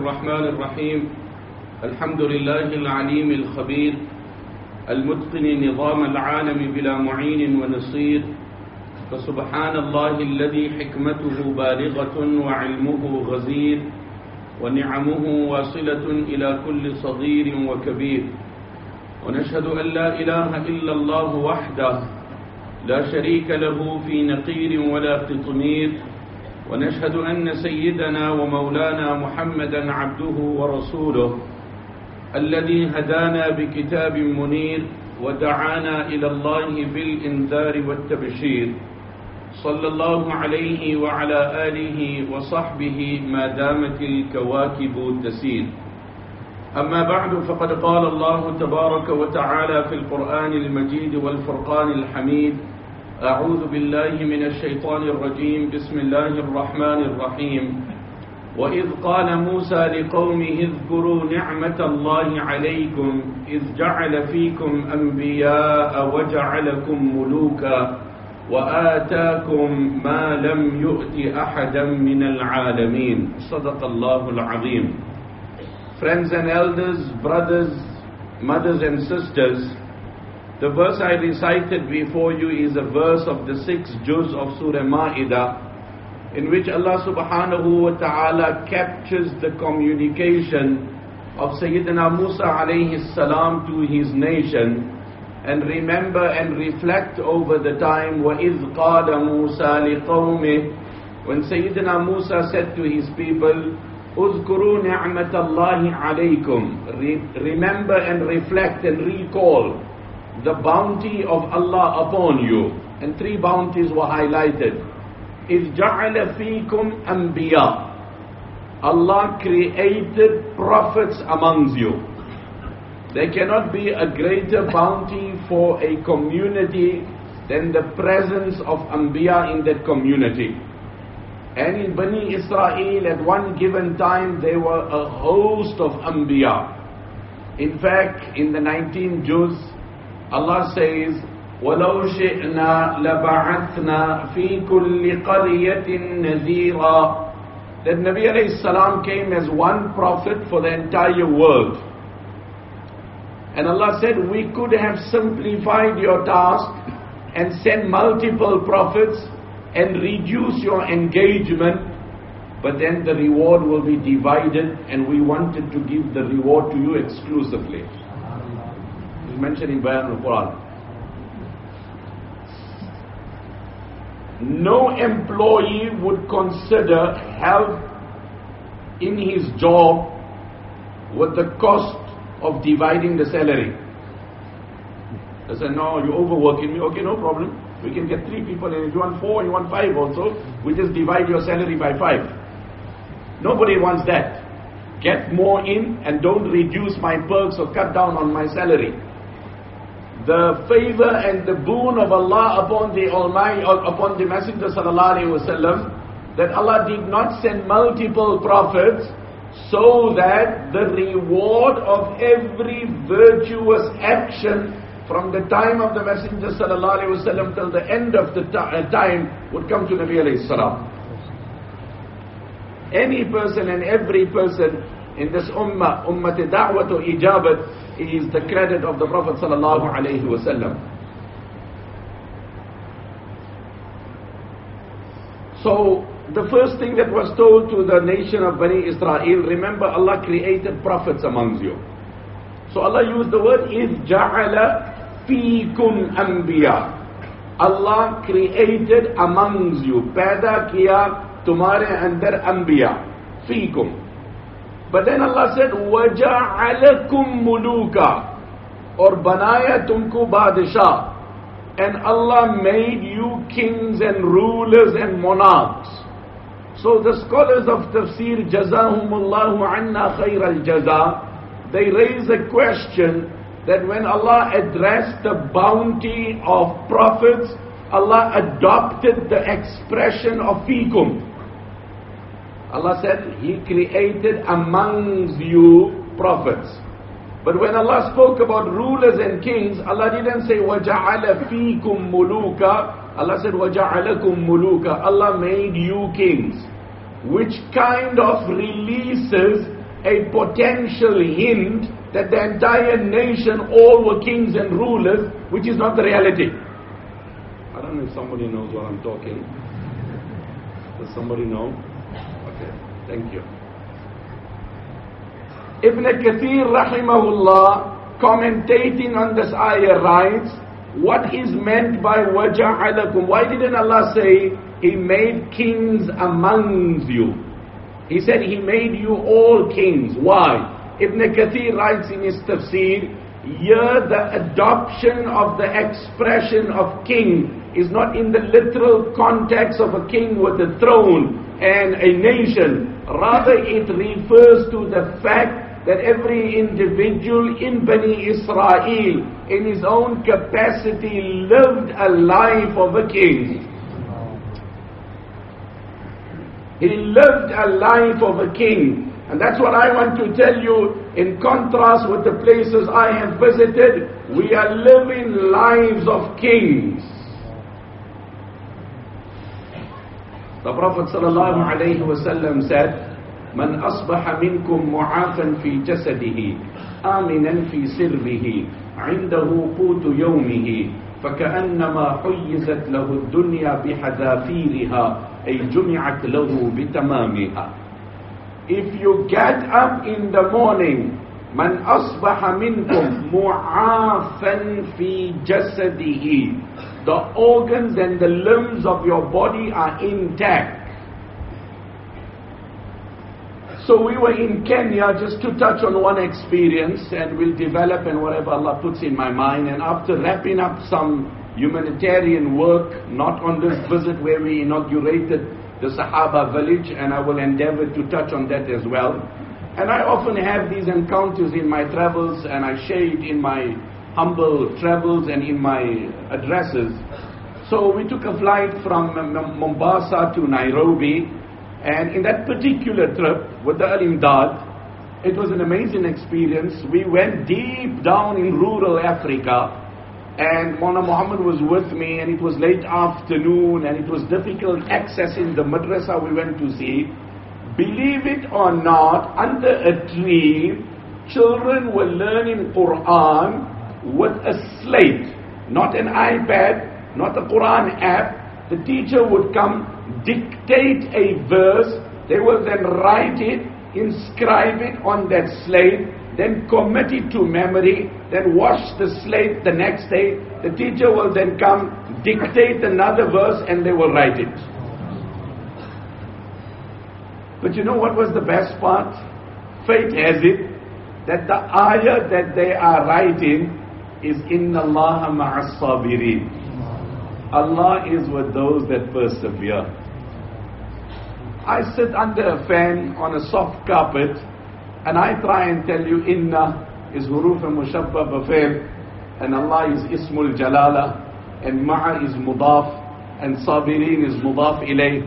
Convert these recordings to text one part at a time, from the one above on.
الرحمن الرحيم. الحمد لله العليم الخبير المتقن نظام العالم بلا معين ونصير فسبحان الله الذي حكمته بالغة وعلمه غزير ونعمه واصلة إلى كل صغير وكبير. ونشهد أن لا إله إلا الله وحده لا شريك له في نقير ولا قطمير ونشهد أن سيدنا ومولانا محمدا عبده ورسوله الذي هدانا بكتاب منير ودعانا إلى الله بالإنذار والتبشير. صلى الله عليه وعلى آله وصحبه ما دامت الكواكب تسير. أما بعد فقد قال الله تبارك وتعالى في القرآن المجيد والفرقان الحميد أعوذ بالله من الشيطان الرجيم. بسم الله الرحمن الرحيم. وإذ قال موسى لقومه اذكروا نعمة الله عليكم إذ جعل فيكم أنبياء وجعلكم ملوكا وآتاكم ما لم يؤت أحدا من العالمين. صدق الله العظيم. Friends and elders, brothers, mothers and sisters, the verse I recited before you is a verse of the sixth juz of Surah Ma'idah, in which Allah subhanahu wa ta'ala captures the communication of Sayyidina Musa alayhi salam to his nation, and remember and reflect over the time وَإِذْ قَالَ مُوسَى لِقَوْمِهِ When Sayyidina Musa said to his people, اذكروا نعمة الله عليكم Remember and reflect and recall the bounty of Allah upon you. And three bounties were highlighted. إِذْ جَعَلَ فِيكُمْ أَنْبِيَاءَ Allah created prophets amongst you. There cannot be a greater bounty for a community than the presence of Anbiya in that community. And in Bani Israel, at one given time, there were a host of Anbiya. In fact, in the 19 juz, Allah says, وَلَوْ شِئْنَا لَبَعَثْنَا فِي كُلِّ قَرْيَةٍ نَذِيرًا That Nabi alayhi salam came as one prophet for the entire world. And Allah said, we could have simplified your task and sent multiple prophets and reduce your engagement, but then the reward will be divided and we wanted to give the reward to you exclusively. Mentioned in Bayan al-Quran. No employee would consider help in his job with the cost of dividing the salary. They said, no, you're overworking me. Okay, no problem. We can get three people and if you want four, you want five also, we just divide your salary by five. Nobody wants that. Get more in and don't reduce my perks or cut down on my salary. The favor and the boon of Allah upon the Almighty, upon the Messenger sallallahu wasallam, that Allah did not send multiple prophets so that the reward of every virtuous action from the time of the Messenger sallallahu wasallam till the end of the uh, time would come to Nabi alayhi salam. Any person and every person in this ummah, ummah da'wah to ijabat, is the credit of the Prophet sallallahu alayhi wasallam. So the first thing that was told to the nation of Bani Israel, remember Allah created prophets amongst you. So Allah used the word is ja'ala fikum anbiya. Allah created amongst you. Paida kiya tumhare andar anbiya. Fikum. But then Allah said, وَجَعَلَكُمْ مُلُوكَ Or banaya tumku badishah. And Allah made you kings and rulers and monarchs. So the scholars of tafsir, jazahumullahu anna khair al-jaza, they raise a question that when Allah addressed the bounty of prophets, Allah adopted the expression of fikum. Allah said, He created amongst you prophets. But when Allah spoke about rulers and kings, Allah didn't say وَجَعَلَ فِيكُم مُلُوكًا Allah said وَجَعَلَكُم مُلُوكًا Allah made you kings. Which kind of releases a potential hint that the entire nation all were kings and rulers, which is not the reality. I don't know if somebody knows what I'm talking. Does somebody know? Thank you. Ibn Kathir rahimahullah, commentating on this ayah writes, what is meant by waja'alakum? Why didn't Allah say, He made kings amongst you? He said He made you all kings. Why? Ibn Kathir writes in his tafsir, here the adoption of the expression of king is not in the literal context of a king with a throne and a nation. Rather it refers to the fact that every individual in Bani Israel, in his own capacity, lived a life of a king. He lived a life of a king. And that's what I want to tell you in contrast with the places I have visited. We are living lives of kings. The Prophet ﷺ said, من أصبح منكم معافا في جسده آمنا في سربه عنده قوت يومه فكأنما حيزت له الدنيا بحذافيرها أي جمعت له بتمامها If you get up in the morning من أصبح منكم معافا في جسده The organs and the limbs of your body are intact So we were in Kenya just to touch on one experience and we'll develop and whatever Allah puts in my mind. And after wrapping up some humanitarian work, not on this visit where we inaugurated the Sahaba village, and I will endeavor to touch on that as well. And I often have these encounters in my travels and I share it in my humble travels and in my addresses. So we took a flight from Mombasa to Nairobi and in that particular trip with the Al Imdad, it was an amazing experience. We went deep down in rural Africa, and Mona Muhammad was with me, and it was late afternoon, and it was difficult accessing the madrasa we went to see. Believe it or not, under a tree, children were learning Quran with a slate, not an iPad, not a Quran app. The teacher would come dictate a verse, they will then write it, inscribe it on that slate, then commit it to memory, then wash the slate the next day. The teacher will then come, dictate another verse, and they will write it. But you know what was the best part? Fate has it that the ayah that they are writing is Inna Allah ma'as sabirin. Allah is with those that persevere. I sit under a fan on a soft carpet and I try and tell you inna is huruf mushabba bafil and Allah is ismul jalala and ma'a is mudaf and sabirin is mudaf ilay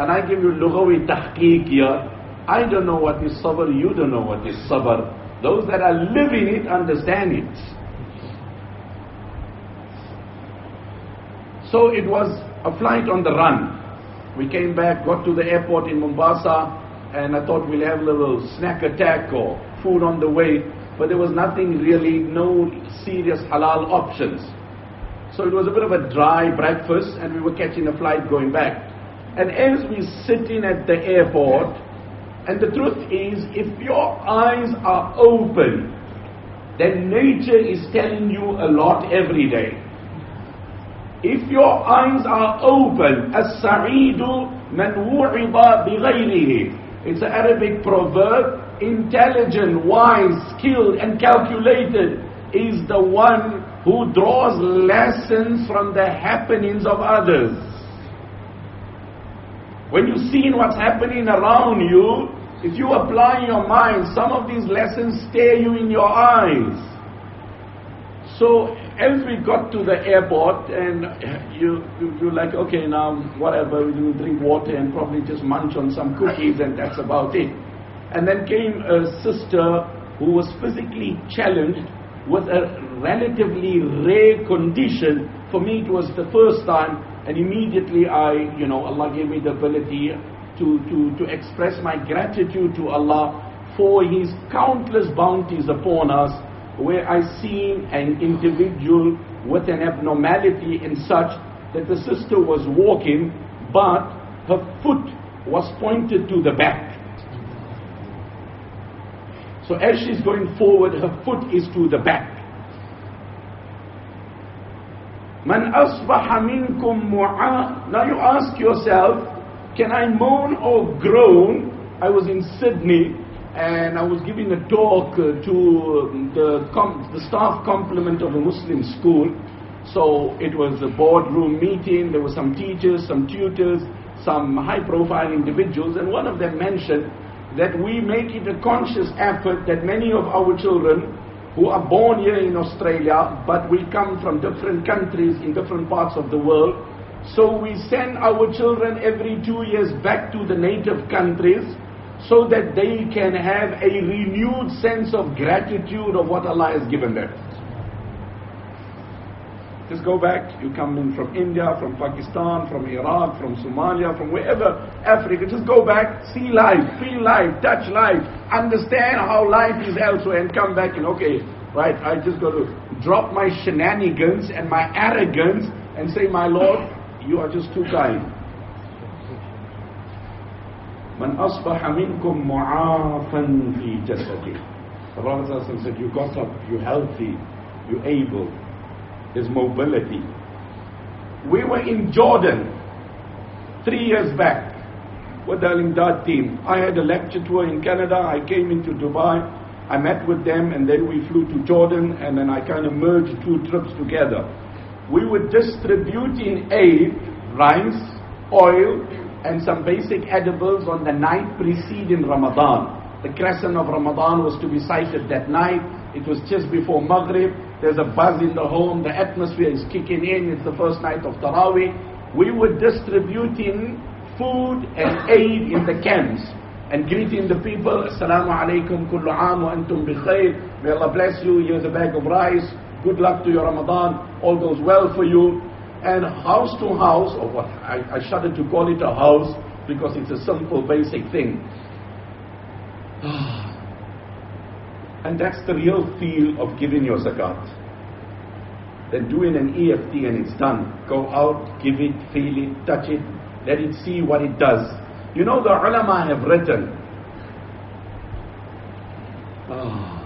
and I give you lughawi tahqiq here I don't know what is sabr you don't know what is sabr those that are living it understand it so it was a flight on the run we came back, got to the airport in Mombasa, and I thought we'll have a little snack attack or food on the way, but there was nothing really, no serious halal options. So it was a bit of a dry breakfast, and we were catching a flight going back. And as we're sitting at the airport, and the truth is, if your eyes are open, then nature is telling you a lot every day. If your eyes are open, as-sa'idu man wu'ida bighayrihi. It's an Arabic proverb. Intelligent, wise, skilled, and calculated is the one who draws lessons from the happenings of others. When you've seen what's happening around you, if you apply your mind, some of these lessons stare you in your eyes. So as we got to the airport and you, you, you're like, okay, now whatever, we will drink water and probably just munch on some cookies and that's about it. And then came a sister who was physically challenged with a relatively rare condition. For me, it was the first time and immediately I, you know, Allah gave me the ability to, to, to express my gratitude to Allah for His countless bounties upon us, where I see an individual with an abnormality in such that the sister was walking, but her foot was pointed to the back. So as she's going forward, her foot is to the back. Man asbaha minkum mu'a. Now you ask yourself, can I moan or groan? I was in Sydney and I was giving a talk uh, to the, the staff complement of a Muslim school. So it was a boardroom meeting, there were some teachers, some tutors, some high profile individuals, and one of them mentioned that we make it a conscious effort that many of our children who are born here in Australia, but we come from different countries in different parts of the world. So we send our children every two years back to the native countries so that they can have a renewed sense of gratitude of what Allah has given them. Just go back, you come in from India, from Pakistan, from Iraq, from Somalia, from wherever, Africa, just go back, see life, feel life, touch life, understand how life is elsewhere and come back and okay, right, I just got to drop my shenanigans and my arrogance and say, my Lord, you are just too kind. من أصبح منكم معافا في جسده. The Prophet said, you got up, you healthy, you able, is mobility. We were in Jordan three years back with the Al-Imdad team. I had a lecture tour in Canada. I came into Dubai. I met with them and then we flew to Jordan and then I kind of merged two trips together. We were distributing aid, rice, oil, and some basic edibles on the night preceding Ramadan. The crescent of Ramadan was to be sighted that night. It was just before Maghrib. There's a buzz in the home. The atmosphere is kicking in. It's the first night of Taraweeh. We were distributing food and aid in the camps and greeting the people. Assalamu alaikum kullu aam wa antum bi khair. May Allah bless you. Here's a bag of rice. Good luck to your Ramadan. All goes well for you. And house to house, or what I, I shudder to call it a house because it's a simple, basic thing. And that's the real feel of giving your zakat. Then doing an EFT and it's done. Go out, give it, feel it, touch it, let it see what it does. You know the ulama have written, oh,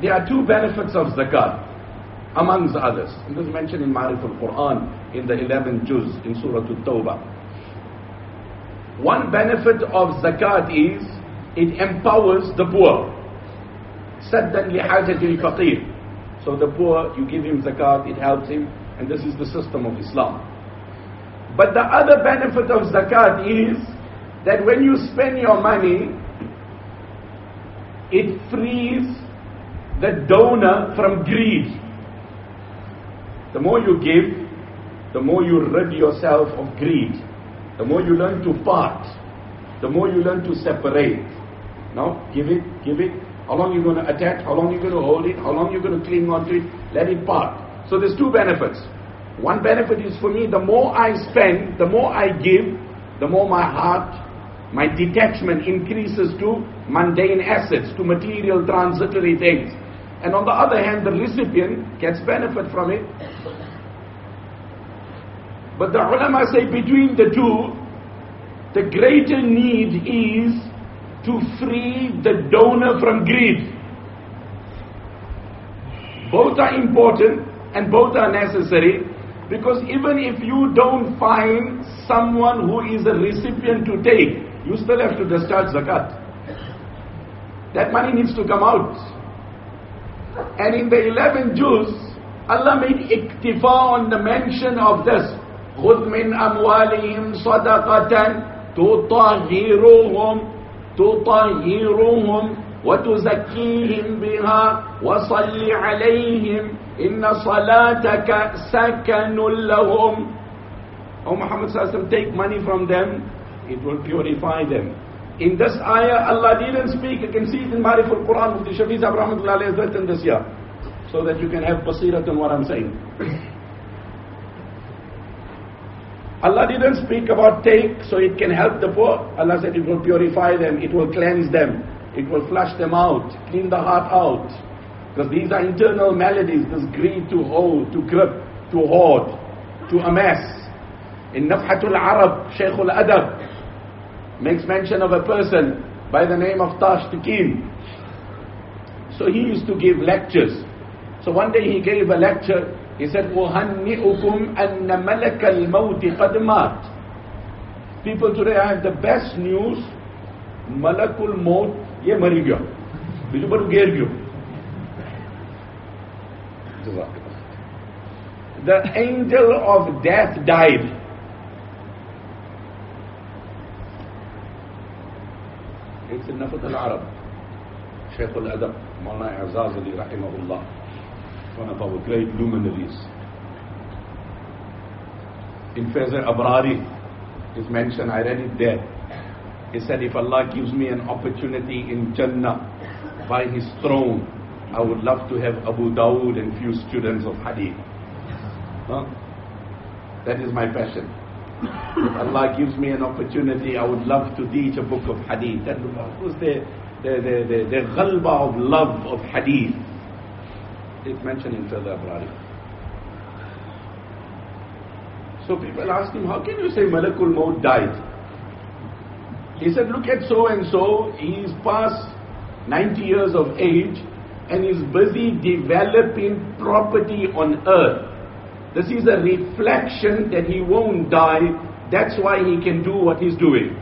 there are two benefits of zakat, amongst others. And this mentioned in Ma'arif al-Quran in the 11th juz in Surah Al-Tawbah. One benefit of zakat is it empowers the poor. Saddan lihajatil faqir. So the poor, you give him zakat, it helps him, and this is the system of Islam. But the other benefit of zakat is that when you spend your money, it frees the donor from greed. The more you give, the more you rid yourself of greed. The more you learn to part, the more you learn to separate. Now, give it, give it. How long you going to attach? How long you going to hold it? How long you going to cling on to it? Let it part. So there's two benefits. One benefit is for me, the more I spend, the more I give, the more my heart, my detachment increases to mundane assets, to material transitory things. And on the other hand, the recipient gets benefit from it. But the ulama say between the two, the greater need is to free the donor from greed. Both are important and both are necessary because even if you don't find someone who is a recipient to take, you still have to discharge zakat. That money needs to come out. And in the 11 juz, Allah made iktifa on the mention of this. خذ من أموالهم صدقة تطهرهم تطهرهم وتزكيهم بها وصل عليهم إن صلاتك سكن لهم Oh Muhammad Sallallahu take money from them, it will purify them. In this ayah, Allah didn't speak. You can see it in Mariful Quran. Mufti Shafiz Abraham has written this here. So that you can have basirat on what I'm saying. Allah didn't speak about take so it can help the poor. Allah said it will purify them, it will cleanse them, it will flush them out, clean the heart out. Because these are internal maladies, this greed to hold, to grip, to hoard, to amass. In Nafhatul Arab, Shaykh al-Adab makes mention of a person by the name of Tash Takim. So he used to give lectures. So one day he gave a lecture he said, أُهَنِّئُكُمْ أَنَّ مَلَكَ الْمَوْتِ قَدْ مَاتِ People today have the best news. Malakul Maut, ye mari gaya. Biju baru ger gaya. The angel of death died. It's in Nafat al-Arab. Shaykh al-Adab, Maulana Izaz Ali rahimahullah one of our great luminaries. In Faiz Abrari is mentioned, I read it there. He said, if Allah gives me an opportunity in Jannah by His throne, I would love to have Abu Dawood and few students of Hadith. Huh? That is my passion. If Allah gives me an opportunity, I would love to teach a book of Hadith. That was the, the, the, the, the ghalba of love of Hadith. It's mentioned in Faiz Abrari. So people asked him, how can you say Malakul Maut died? He said, look at so and so, he is past 90 years of age and is busy developing property on earth. This is a reflection that he won't die. That's why he can do what he's doing.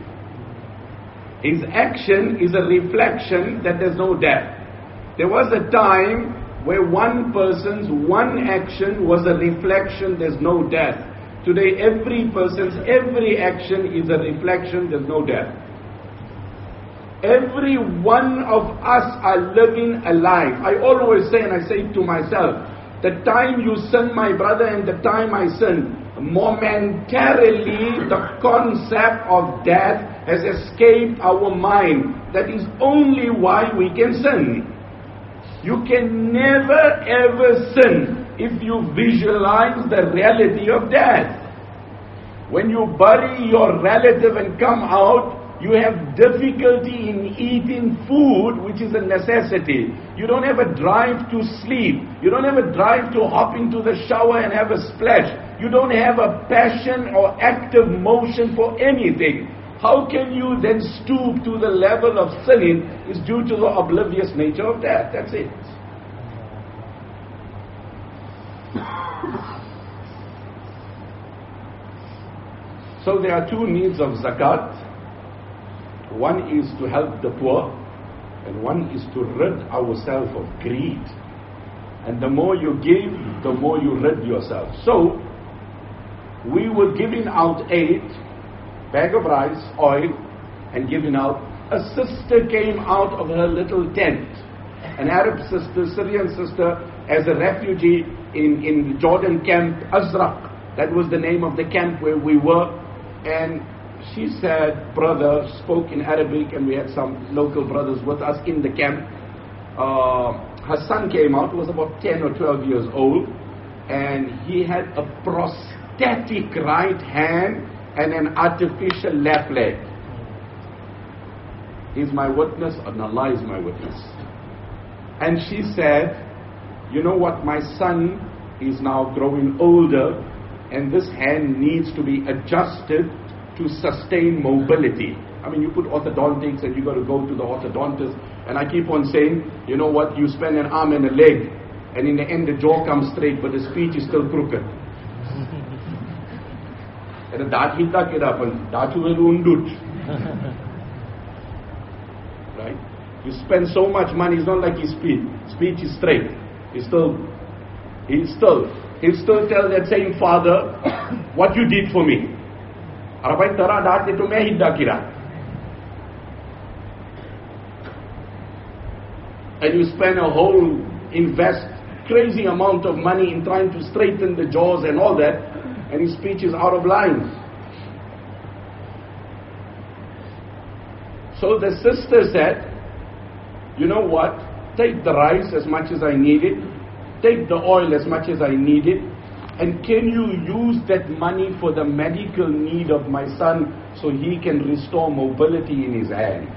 His action is a reflection that there's no death. There was a time where one person's one action was a reflection, there's no death. Today, every person's every action is a reflection, there's no death. Every one of us are living a life. I always say, and I say to myself, the time you sin, my brother, and the time I sin, momentarily the concept of death has escaped our mind. That is only why we can sin. You can never ever sin if you visualize the reality of death. When you bury your relative and come out, you have difficulty in eating food, which is a necessity. You don't have a drive to sleep. You don't have a drive to hop into the shower and have a splash. You don't have a passion or active motion for anything. How can you then stoop to the level of sinning is due to the oblivious nature of death. That's it. So there are two needs of zakat. One is to help the poor, and one is to rid ourselves of greed. And the more you give, the more you rid yourself. So, we were giving out aid bag of rice, oil, and giving out. A sister came out of her little tent, an Arab sister, Syrian sister, as a refugee in, in Jordan camp, Azraq. That was the name of the camp where we were. And she said, brother, spoke in Arabic, and we had some local brothers with us in the camp. Uh, her son came out, was about 10 or 12 years old, and he had a prosthetic right hand and an artificial left leg. He's my witness, and Allah is my witness. And she said, You know what? My son is now growing older, and this hand needs to be adjusted to sustain mobility. I mean, you put orthodontics and you got to go to the orthodontist. And I keep on saying, you know what, you spend an arm and a leg, and in the end, the jaw comes straight, but the speech is still crooked. And that hita kira pan, that undut. Right? You spend so much money, it's not like his speech. Speech is straight. He's still, he's still, he still tell that same father, what you did for me. Arabai tara da hati tumia hidakira. And you spend a whole invest crazy amount of money in trying to straighten the jaws and all that, and his speech is out of line. So the sister said, You know what? Take the rice as much as I need it, take the oil as much as I need it, and can you use that money for the medical need of my son so he can restore mobility in his hand?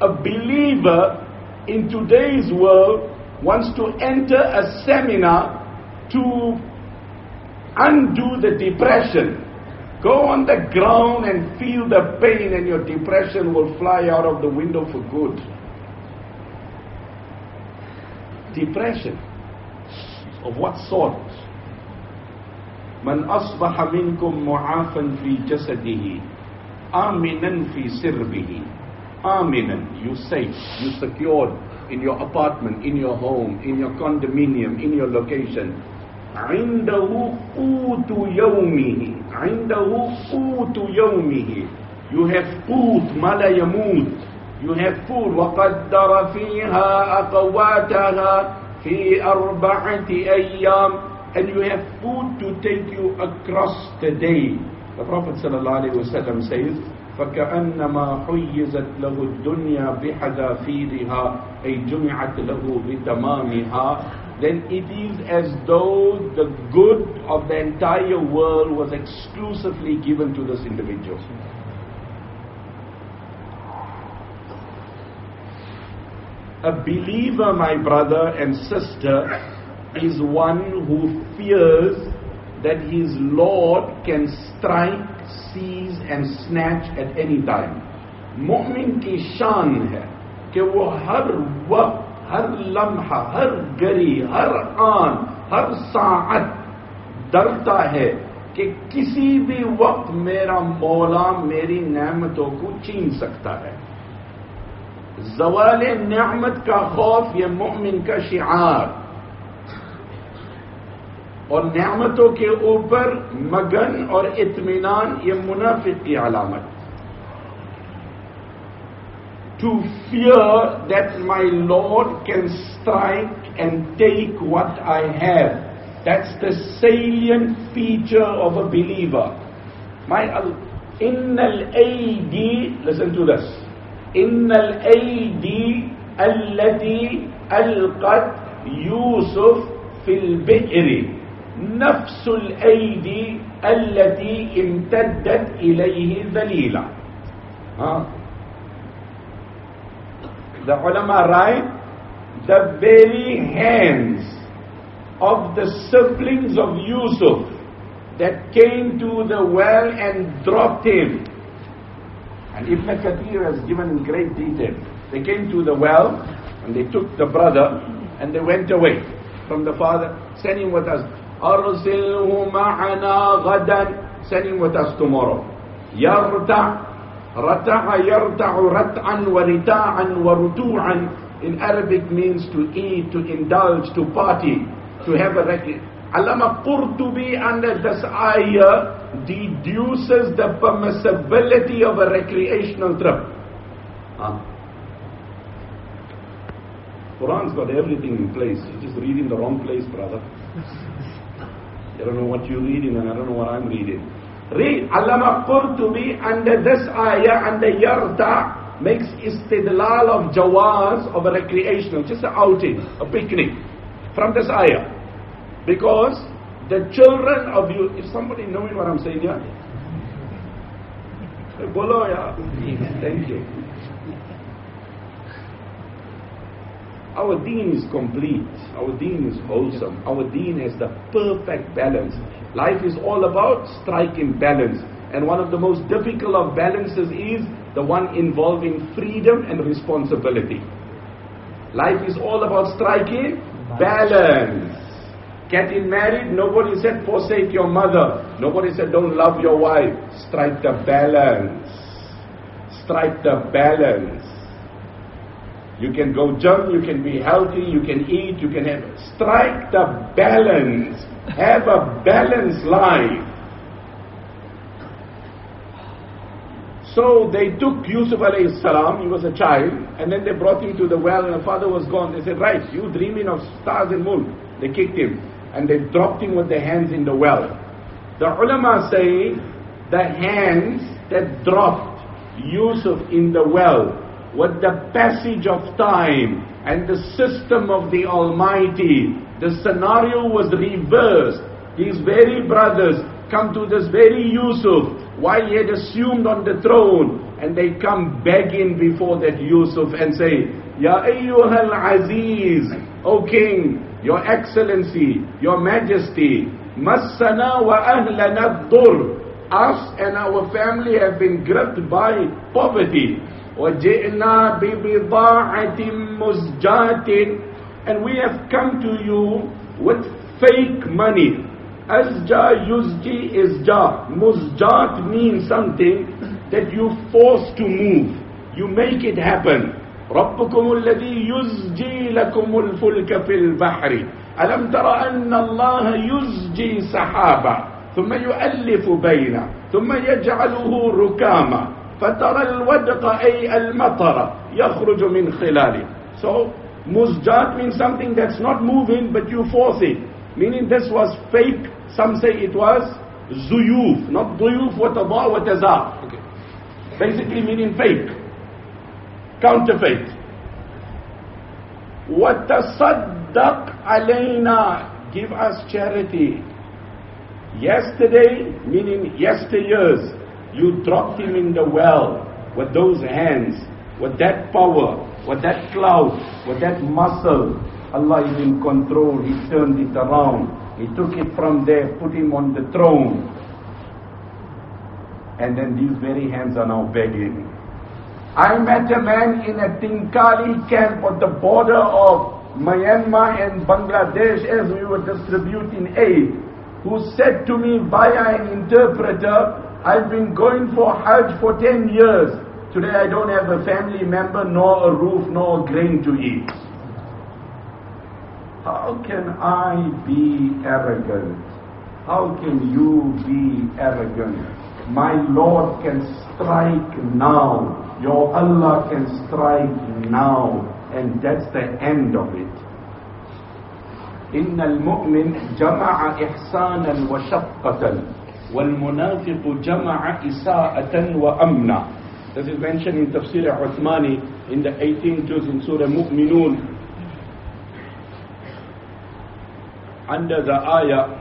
A believer in today's world wants to enter a seminar to undo the depression. Go on the ground and feel the pain, and your depression will fly out of the window for good Depression. Of what sort? من أصبح منكم معافا في جسده آمنا في سربه آمنا you safe you secured in your apartment in your home in your condominium in your location عنده قوت يومه عنده قوت يومه you have food ما لا يموت food وقدر فيها أقواتها في أربعة أيام and you have food to take you across the day the Prophet صلى الله عليه وسلم says فكأنما حيزت له الدنيا بحذافيرها أي جمعت له بتمامها then it is as though the good of the entire world was exclusively given to this individual. A believer, my brother and sister, is one who fears that his Lord can strike, seize and snatch at any time. مومن کی شان ہے کہ وہ ہر وقت ہر لمحہ ہر گری ہر آن ہر ساعت ڈرتا ہے کہ کسی بھی وقت میرا مولا میری نعمتوں کو چھین سکتا ہے زوال نعمت کا خوف یہ مومن کا شعار۔ اور نعمتوں کے اوپر مگن اور اطمینان یہ منافق کی علامت۔ To fear that my Lord can strike and take what I have that's the salient feature of a believer my into this Innal aidi allati alqat Yusuf fil bi'ri. نفس الأيدي التي امتدت إليه ذليلا. The ulama write, the very hands of the siblings of Yusuf that came to the well and dropped him. And Ibn Kathir has given in great detail. They came to the well and they took the brother and they went away from the father, send him with us. أرسله معنا غدا send him with us tomorrow. يرتع Rata'a yarta'u rat'an wa rita'an wa rutu'an in Arabic means to eat, to indulge, to party, to have a rec- Allama Qurtubi under this ayah deduces the permissibility of a recreational trip. Huh? Quran's got everything in place. You're just reading the wrong place, brother. I don't know what you're reading and I don't know what I'm reading. Read Allama Qurtubi under this ayah, under yarta, makes istidlal of jawaz of a recreational, just an outing, a picnic, from this ayah. Because the children of you, if somebody knowing what I'm saying here, Bolo, yeah. Thank you. Our deen is complete. Our deen is wholesome. Our deen has the perfect balance. Life is all about striking balance. And one of the most difficult of balances is the one involving freedom and responsibility. Life is all about striking balance. Getting married, nobody said forsake your mother. Nobody said don't love your wife. Strike the balance. Strike the balance. You can go gym, you can be healthy, you can eat, you can have, strike the balance. Have a balanced life. So they took Yusuf alayhi salam, he was a child, and then they brought him to the well and the father was gone. They said, right, you dreaming of stars and moon. They kicked him and they dropped him with their hands in the well. The ulama say the hands that dropped Yusuf in the well with the passage of time and the system of the Almighty, the scenario was reversed. His very brothers come to this very Yusuf while he had assumed on the throne and they come begging before that Yusuf and say, Ya ayyuhal aziz, O king, your excellency, your majesty, massana wa ahlana dur. Us and our family have been gripped by poverty. وَجِئْنَا بِبِضَاعَةٍ مُزْجَاةٍ And we have come to you with fake money. Asja yuzji isja. Muzjat means something that you force to move. You make it happen. ربكم الذي يزجي لكم الفلك في البحر ألم تر أن الله يزجي سحابا ثم يؤلف بينه ثم يجعله ركاما فترى الودق أي المطر يخرج من خلاله So, مزجات means something that's not moving but you force it. Meaning this was fake. Some say it was زيوف. Not ضيوف وتضاء وتزاء. Okay. Basically meaning fake. counterfeit وتصدق علينا give us charity yesterday meaning yesteryears you dropped him in the well with those hands with that power with that cloud with that muscle Allah is in control he turned it around he took it from there put him on the throne and then these very hands are now begging I met a man in a Thaingkhali camp on the border of Myanmar and Bangladesh as we were distributing aid, who said to me via an interpreter, I've been going for Hajj for 10 years. Today I don't have a family member, nor a roof, nor grain to eat. How can I be arrogant? How can you be arrogant? My Lord can strike now. Your Allah can strike now. And that's the end of it. إن المؤمن جمع إحسانا وشفقة والمنافق جمع إساءة وأمنا This is mentioned in Tafsir Uthmani in the 18th juz in Surah Mu'minun under the ayah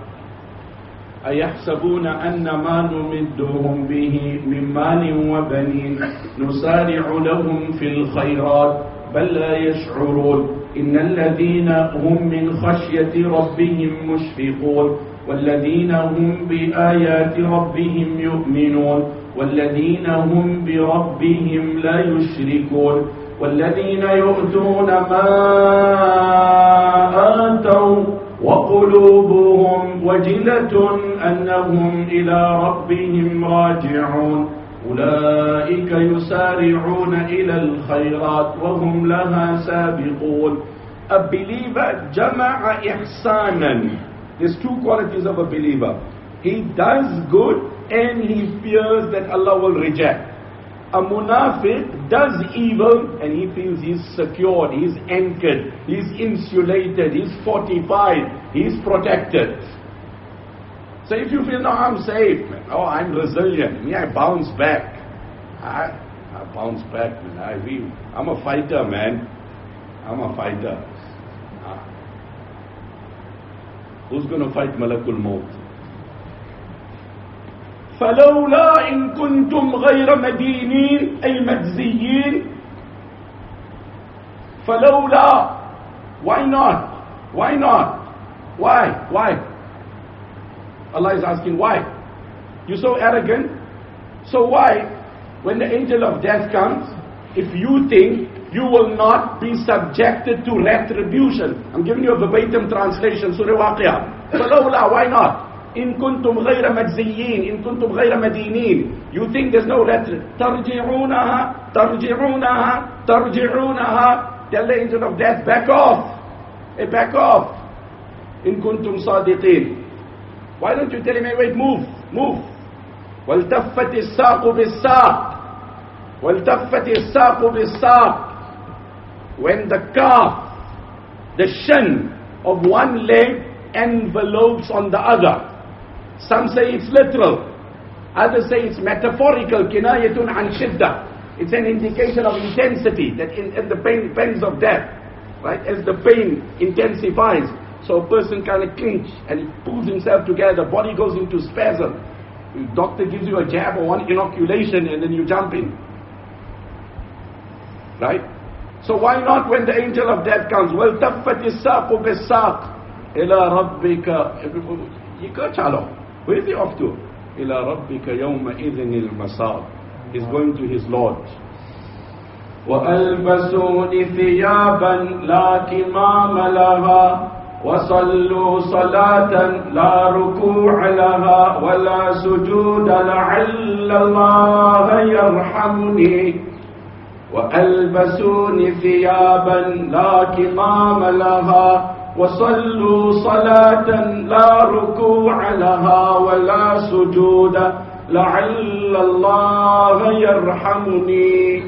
أيحسبون أن ما نمدهم به من مال وبنين نسارع لهم في الخيرات بل لا يشعرون. إن الذين هم من خشية ربهم مشفقون. والذين هم بآيات ربهم يؤمنون. والذين هم بربهم لا يشركون. والذين يؤتون ما آتوا وقلوبهم وجلة أنهم إلى ربهم راجعون أولئك يسارعون إلى الخيرات وهم لها سابقون A believer جمع إحسانا There's two qualities of a believer. He does good and he fears that Allah will reject. A munafiq does evil and he feels he's secured, he's anchored, he's insulated, he's fortified, he's protected. So if you feel, no, I'm safe, man. oh, I'm resilient, me, I bounce back. I, I bounce back, man. I, we, I'm a fighter, man. I'm a fighter. Ah. Who's going to fight Malakul Maut? فلولا إن كنتم غير مدينين أي مجزيين فلولا why not why not why why Allah is asking why you're so arrogant so why when the angel of death comes if you think you will not be subjected to retribution I'm giving you a verbatim translation Surah Waqiyah فلولا why not إن كنتم غير مجزيين إن كنتم غير مدينين you think there's no retribution ترجعونها ترجعونها ترجعونها Tell the angel of death, back off. Hey, back off. In kuntum sadiqeen. Why don't you tell him, hey, wait, move, move. والتفت الساق بالساق والتفت الساق بالساق when the calf the shin of one leg envelopes on the other some say it's literal others say it's metaphorical kinayatun an shiddah it's an indication of intensity that in, in the pain, pangs of death right as the pain intensifies so a person kind of clinch and he pulls himself together body goes into spasm the doctor gives you a jab or one inoculation and then you jump in. Right? So why not when the angel of death comes? Well, taffat isaqu bisaq ila rabbika. Yika chalo. Where is he off to? Rabbika yawma idhin al-masab. He's going to his Lord. وألبسوني ثيابا لا كمام لها وصلوا صلاة لا ركوع لها ولا سجود لعل الله يرحمني وألبسوني ثيابا لا كمام لها وصلوا صلاة لا ركوع لها ولا سجود لعل الله يرحمني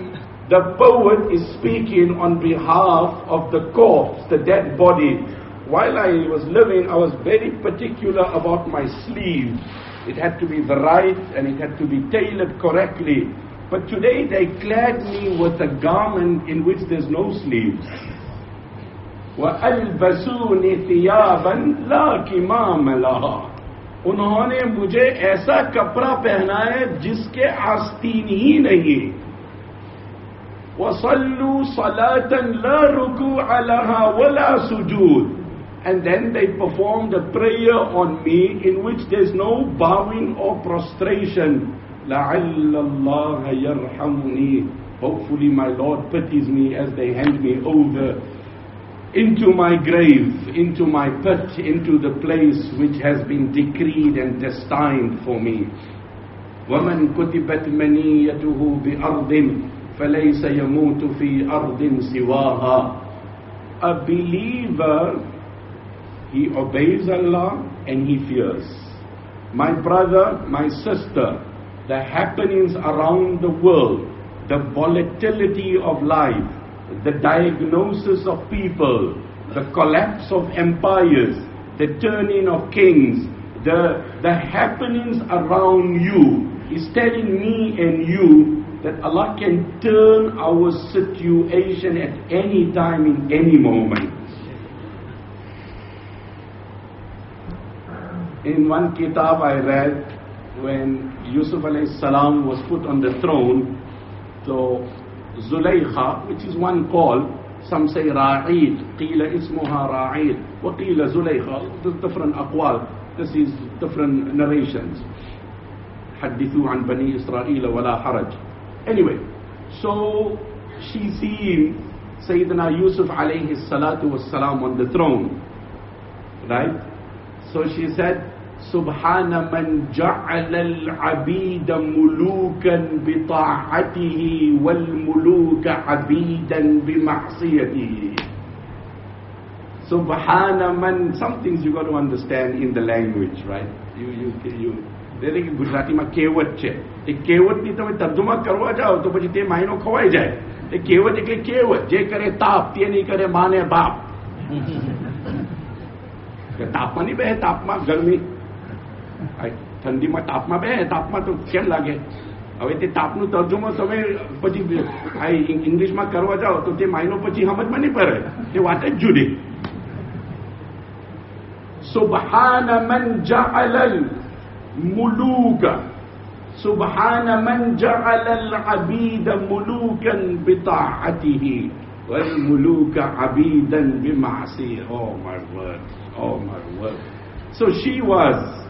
The poet is speaking on behalf of the corpse, the dead body while I was living, I was very particular about my sleeves. It had to be the right and it had to be tailored correctly. But today they clad me with a garment in which there's no sleeves. وَأَلْبَسُونِ ثِيَابًا لَا کمام لہا انہوں نے مجھے ایسا کپڑا پہنا ہے جس کے آستین ہی نہیں۔ وسلو سلاطن لا اللہ ولا سجود۔ And then they perform the prayer on me in which there is no bowing or prostration لعل اللہ يرحمنی hopefully my Lord pities me as they hand me over. into my grave, into my pit, into the place which has been decreed and destined for me. وَمَنْ كُتِبَتْ مَنِيَّتُهُ بِأَرْضٍ فَلَيْسَ يَمُوتُ فِي أَرْضٍ سِوَاهَا A believer he obeys Allah and he fears. My brother, my sister, the happenings around the world, the volatility of life, the diagnosis of people, the collapse of empires, the turning of kings, the, the happenings around you is telling me and you that Allah can turn our situation at any time in any moment. In one kitab I read, when Yusuf alayhi salam was put on the throne, so Zulaykha, which is one call, some say Ra'id, qila ismuha Ra'id, wa qila Zulaykha, different aqwal, this is different narrations. حدثوا عن بني إسرائيل ولا حرج. Anyway, so she seen Sayyidina Yusuf alayhi salatu was salam on the throne, right? So she said, سبحان من جعل العبيد ملوكا بطاعته والملوك عبيدا بمعصيته Subhana man, some things you got to understand in the language, right? You, you, you, એટલે કે ગુજરાતીમાં કહેવત છે એ કહેવતની તમે તર્જુમા કરવા જાઓ તો પછી તે માયનો ખવાઈ જાય એ કહેવત એટલે કહેવત જે કરે તાપ તે નહીં કરે માને બાપ તાપમાં નહીં બે તાપમાં ગરમી ઠંડીમાં તાપમાં બે તાપમાં તો કેમ લાગે હવે તે તાપનું તર્જુમો તમે પછી આ ઇંગ્લિશમાં કરવા જાઓ તો તે માયનો પછી સમજમાં નહીં પડે તે વાત જ જુદી سبحان من جعل الملوك سبحان من جعل العبيد ملوكا بطاعته والملوك عبيدا بمعصيه oh my word oh my word so she was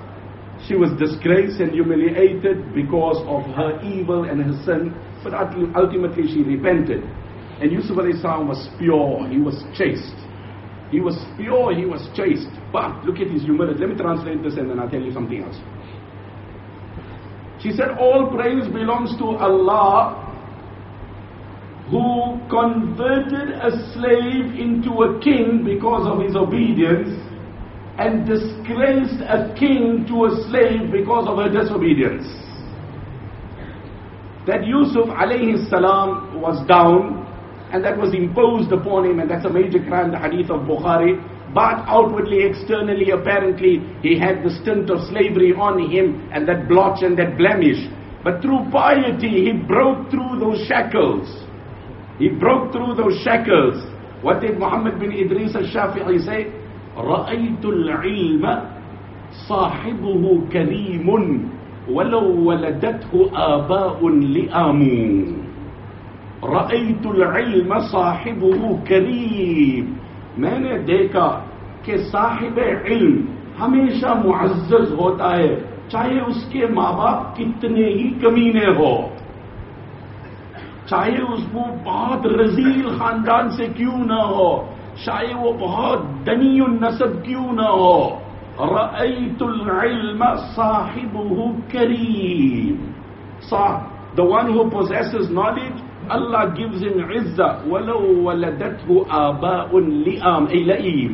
she was disgraced and humiliated because of her evil and her sin, but ultimately she repented. And Yusuf salam was pure, he was chaste. He was pure, he was chaste. But look at his humility. Let me translate this and then I'll tell you something else. She said, All praise belongs to Allah who converted a slave into a king because of his obedience and disgraced a king to a slave because of her disobedience. That Yusuf alayhi salam was down and that was imposed upon him and that's a major crime, the hadith of Bukhari. But outwardly, externally, apparently, he had the stint of slavery on him and that blotch and that blemish. But through piety, he broke through those shackles. He broke through those shackles. What did Muhammad bin Idris al-Shafi'i say? رأيت العلم صاحبه كريم ولو ولدته آباء لآمو رأيت العلم صاحبه كريم. میں نے دیکھا کہ صاحب علم ہمیشہ معزز ہوتا ہے، چاہے اس کے ماں باپ کتنے ہی کمینے ہو چاہے اس کو بہت رزیل خاندان سے کیوں نہ ہو چاہے وہ بہت دنی النصب کیوں نہ ہو رأيت العلم صاحبه کریم صاحب the one who possesses knowledge Allah gives him عزة ولو ولدته آباء لئام أي لئيم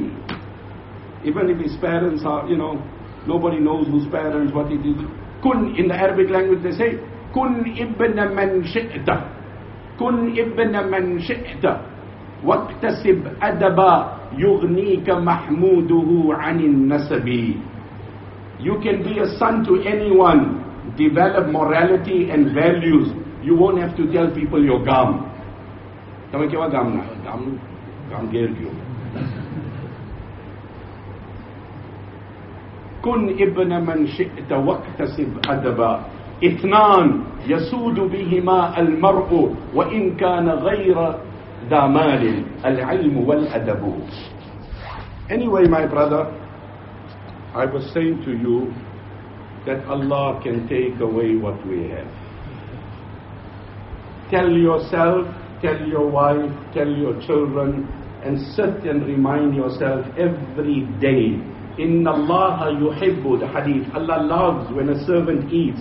even if his parents are you know nobody knows whose parents what it is كن in the Arabic language they say كن ابن من شئت كن ابن من شئت واكتسب أدبا يغنيك محموده عن النسب. You can be a son to anyone develop morality and values, you won't have to tell people you're gum. તમે કેવા ગામના ગામ ગામ ઘેર ગયો كن ابن من شئت واكتسب أدبا اثنان يسود بهما المرء وإن كان غير ذا مال العلم والأدب Anyway, my brother, I was saying to you that Allah can take away what we have. Tell yourself, tell your wife, tell your children, and sit and remind yourself every day. Inna Allah yuhibbu, the hadith. Allah loves when a servant eats,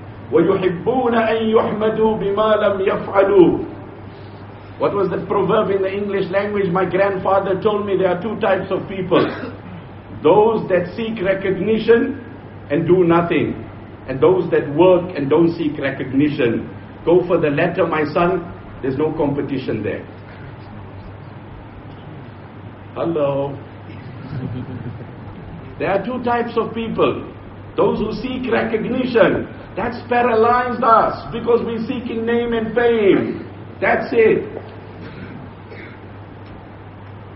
ويحبون أن يحمدوا بما لم يفعلوا What was the proverb in the English language? My grandfather told me there are two types of people. Those that seek recognition and do nothing and those that work and don't seek recognition. Go for the latter, my son. There's no competition there. Hello. there are two types of people. Those who seek recognition. that's paralyzed us because we're seeking name and fame. That's it.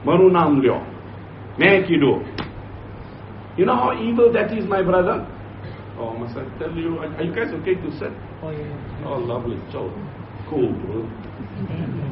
Marunam Make you do. You know how evil that is, my brother? Oh, must I tell you? Are, you guys okay to sit? Oh, yeah. Oh, lovely. So cool, bro.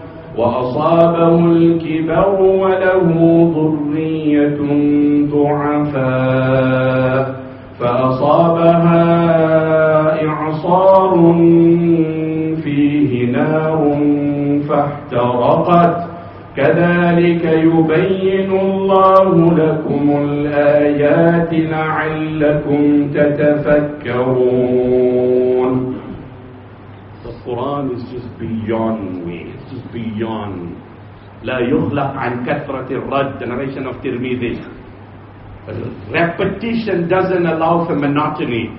وأصابه الكبر وله ذرية ضعفاء فأصابها إعصار فيه نار فاحترقت كذلك يبين الله لكم الآيات لعلكم تتفكرون The Quran is just beyond me. It's just beyond. لا يخلق عن كثرة الرد. The narration of Tirmidhi. Repetition doesn't allow for monotony.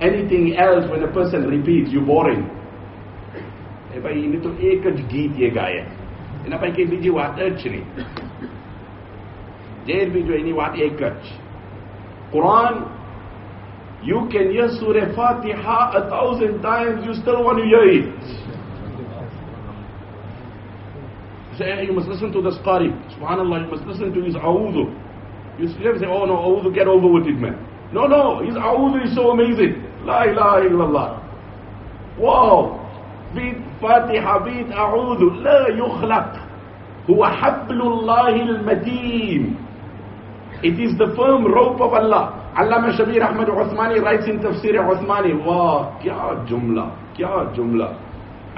Anything else when a person repeats, you're boring. ભાઈ એને તો એક જ ગીત એ ગાય એના પૈકી બીજી વાત જ નહીં જે બીજું એની વાત એક જ Quran, you can hear Surah Fatiha a thousand times, you still want to hear it. say, hey, you must listen to this Qari. Subhanallah, you must listen to his A'udhu. You say, oh no, A'udhu, get over with it, man. No, no, his A'udhu is so amazing. La ilaha illallah. Wow. Beat Fatiha, beat A'udhu. La yukhlaq. Huwa hablullahi al-madeen. It is the firm rope of Allah. Allah Mashabir Ahmad Uthmani writes in Tafsir Uthmani. Wow, kya jumla, kya jumla.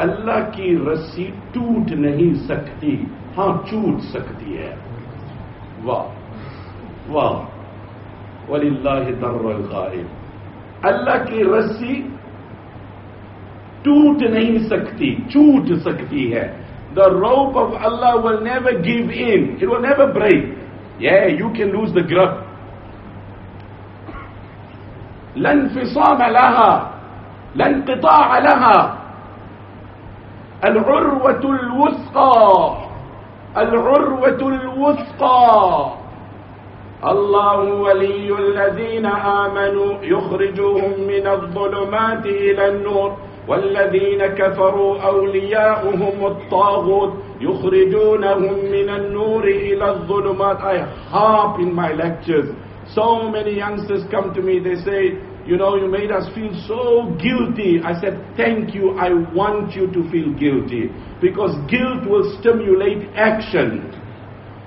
اللہ کی رسی ٹوٹ نہیں سکتی ہاں چوٹ سکتی ہے۔ واہ واہ۔ ولی اللہ در اللہ کی رسی ٹوٹ نہیں سکتی، چوٹ سکتی ہے۔ The rope of Allah will never give in it will never break یہ you can lose the grip لن فسام لن قطاع لها۔ العروة الوثقى. العروة الوثقى. الله ولي الذين آمنوا يخرجهم من الظلمات إلى النور. والذين كفروا أولياؤهم الطاغوت يخرجونهم من النور إلى الظلمات. I harp in my lectures. So many youngsters come to me. They say you know you made us feel so guilty I said thank you I want you to feel guilty because guilt will stimulate action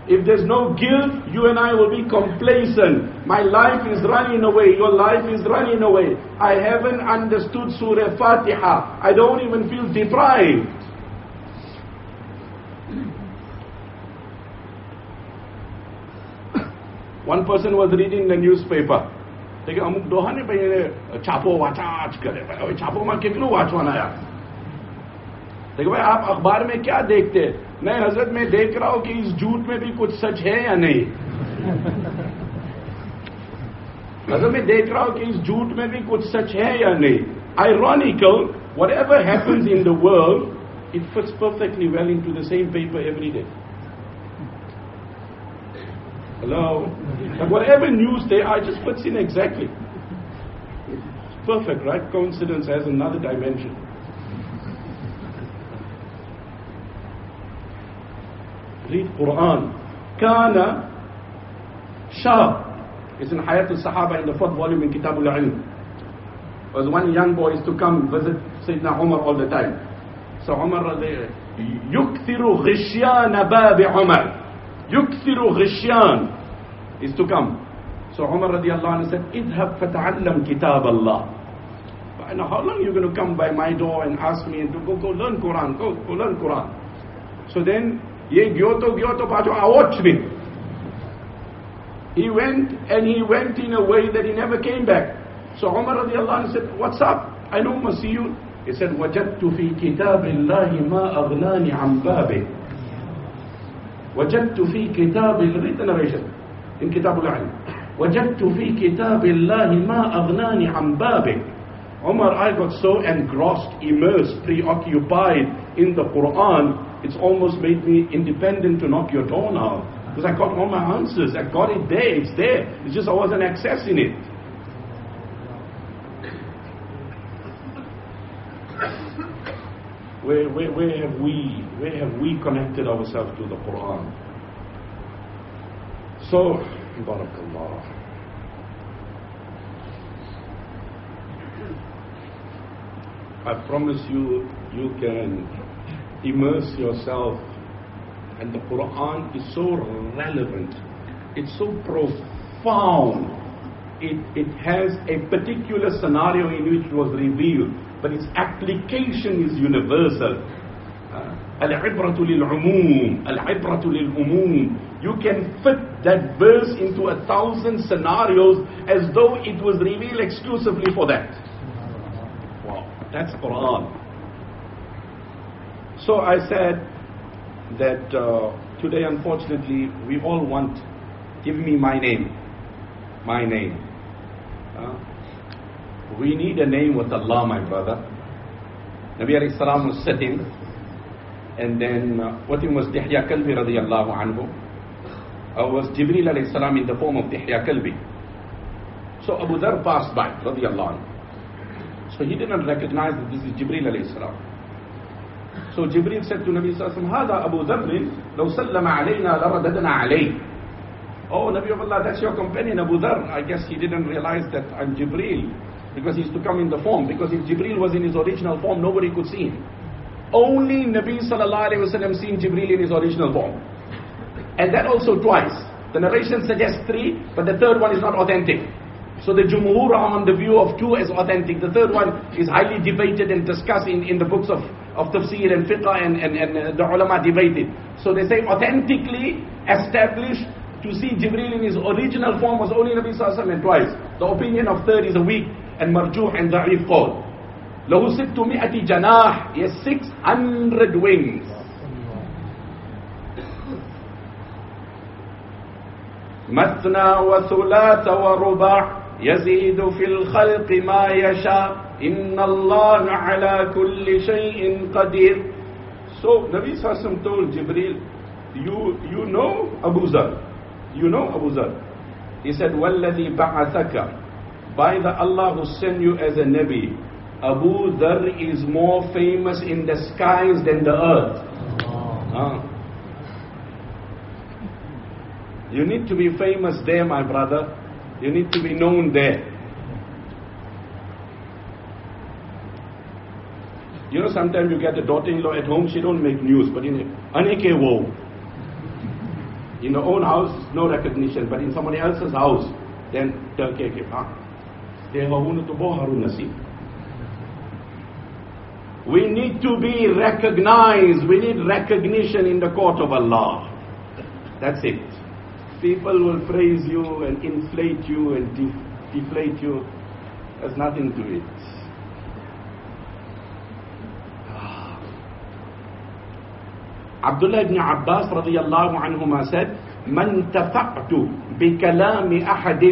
if there's no guilt, you and I will be complacent. My life is running away. Your life is running away. I haven't understood Surah Fatiha. I don't even feel deprived. One person was reading the newspaper. એટલે કે دوہا نے ભાઈ એને છાપો વાંચા જ કરે ભાઈ હવે છાપોમાં કેટલું વાંચવાના યાર بھائی، آپ اخبار میں کیا دیکھتے؟ میں حضرت میں دیکھ رہا ہوں کہ اس جھوٹ میں بھی کچھ سچ ہے یا نہیں؟ حضرت میں دیکھ رہا ہوں کہ اس جھوٹ میں بھی کچھ سچ ہے یا نہیں؟ Ironical whatever happens in the world it fits perfectly well into the same paper every day Hello? And whatever news they are, just puts in exactly. It's perfect, right? Coincidence has another dimension. read Quran. Kana Shab is in Hayat al-Sahaba in the fourth volume in Kitab al-Ilm. Was one young boy is to come visit Sayyidina Umar all the time. So Umar يكثر غشيان باب عمر Yukthiru Ghishyan is to come. So Umar radiallahu anhu said, Idhab fata'allam kitab Allah. Now how long are you going to come by my door and ask me to go, go learn Quran, go, go learn Quran. So then, ye gyo to to pacho, I watch me. He went and he went in a way that he never came back. So Umar radiallahu anhu said, what's up? I don't want to see you. He said, وَجَدْتُ فِي كِتَابِ اللَّهِ مَا أَغْنَانِ عَنْ بَابِهِ وجدت في كتاب read the narration in كتاب العلم. وجدت في كتاب الله ما أغناني عن بابك. Umar, I got so engrossed, immersed, preoccupied in the Quran it's almost made me independent to knock your door now. Because I got all my answers. I got it there. It's there. It's just I wasn't accessing it. Where, where, where have we where have we connected ourselves to the Quran? So, Barakallah. I promise you, you can immerse yourself. And the Quran is so relevant, it's so profound. It, it has a particular scenario in which it was revealed, but its application is universal. Uh, al-ibratu lil-umum, al-ibratu lil-umum. You can fit that verse into a thousand scenarios as though it was revealed exclusively for that. Wow, that's Quran. So I said that uh, today, unfortunately, we all want, give me my name, my name. Uh, we need a name with Allah, my brother. Nabi alayhi salam was sitting, and then uh, with him was Dihya Kalbi radiallahu anhu, or was Jibreel alayhi salam in the form of Dihya Kalbi. So Abu Dhar passed by, radiallahu anhu. So he didn't recognize that this is Jibril alayhi salam. So Jibril said to Nabi Sallallahu هذا أبو ذر لو سلم علينا لرددنا عليه. Oh Nabi of Allah, that's your companion Abu Dhar. I guess he didn't realize that I'm Jibril because he's to come in the form. Because if Jibril was in his original form, nobody could see him. Only Nabi Sallallahu Alaihi Wasallam seen Jibril in his original form. And that also twice. The narration suggests three, but the third one is not authentic. So the Jumhur are on the view of two as authentic. The third one is highly debated and discussed in, in the books of, of tafsir and fiqh and, and, and uh, the ulama debated. So they say authentically established to see Jibril in his original form was only Nabi Sallallahu and twice. The opinion of third is a weak marjuh and da'if qawl. له 600 جناح. Has 600 wings. مثنى وثلاث ورباع يزيد في الخلق ما يشاء إن الله على كل شيء قدير So Nabi Sassam told Jibril, you, you know Abu Zar. You know Abu Zar. He said, وَالَّذِي بَعَثَكَ By the Allah who sent you as a Nabi, Abu Dhar is more famous in the skies than the earth. Ah. You need to be famous there, my brother. You need to be known there. You know, sometimes you get a daughter-in-law at home, she don't make news, but in Anike wo. In her own house, no recognition, but in somebody else's house, then Turkey ke pa. We need to be recognized. We need recognition in the court of Allah. That's it. People will praise you and inflate you and de- deflate you. There's nothing to it. Ah. Abdullah ibn Abbas radiallahu anhuma said, من تفعت بكلام أحد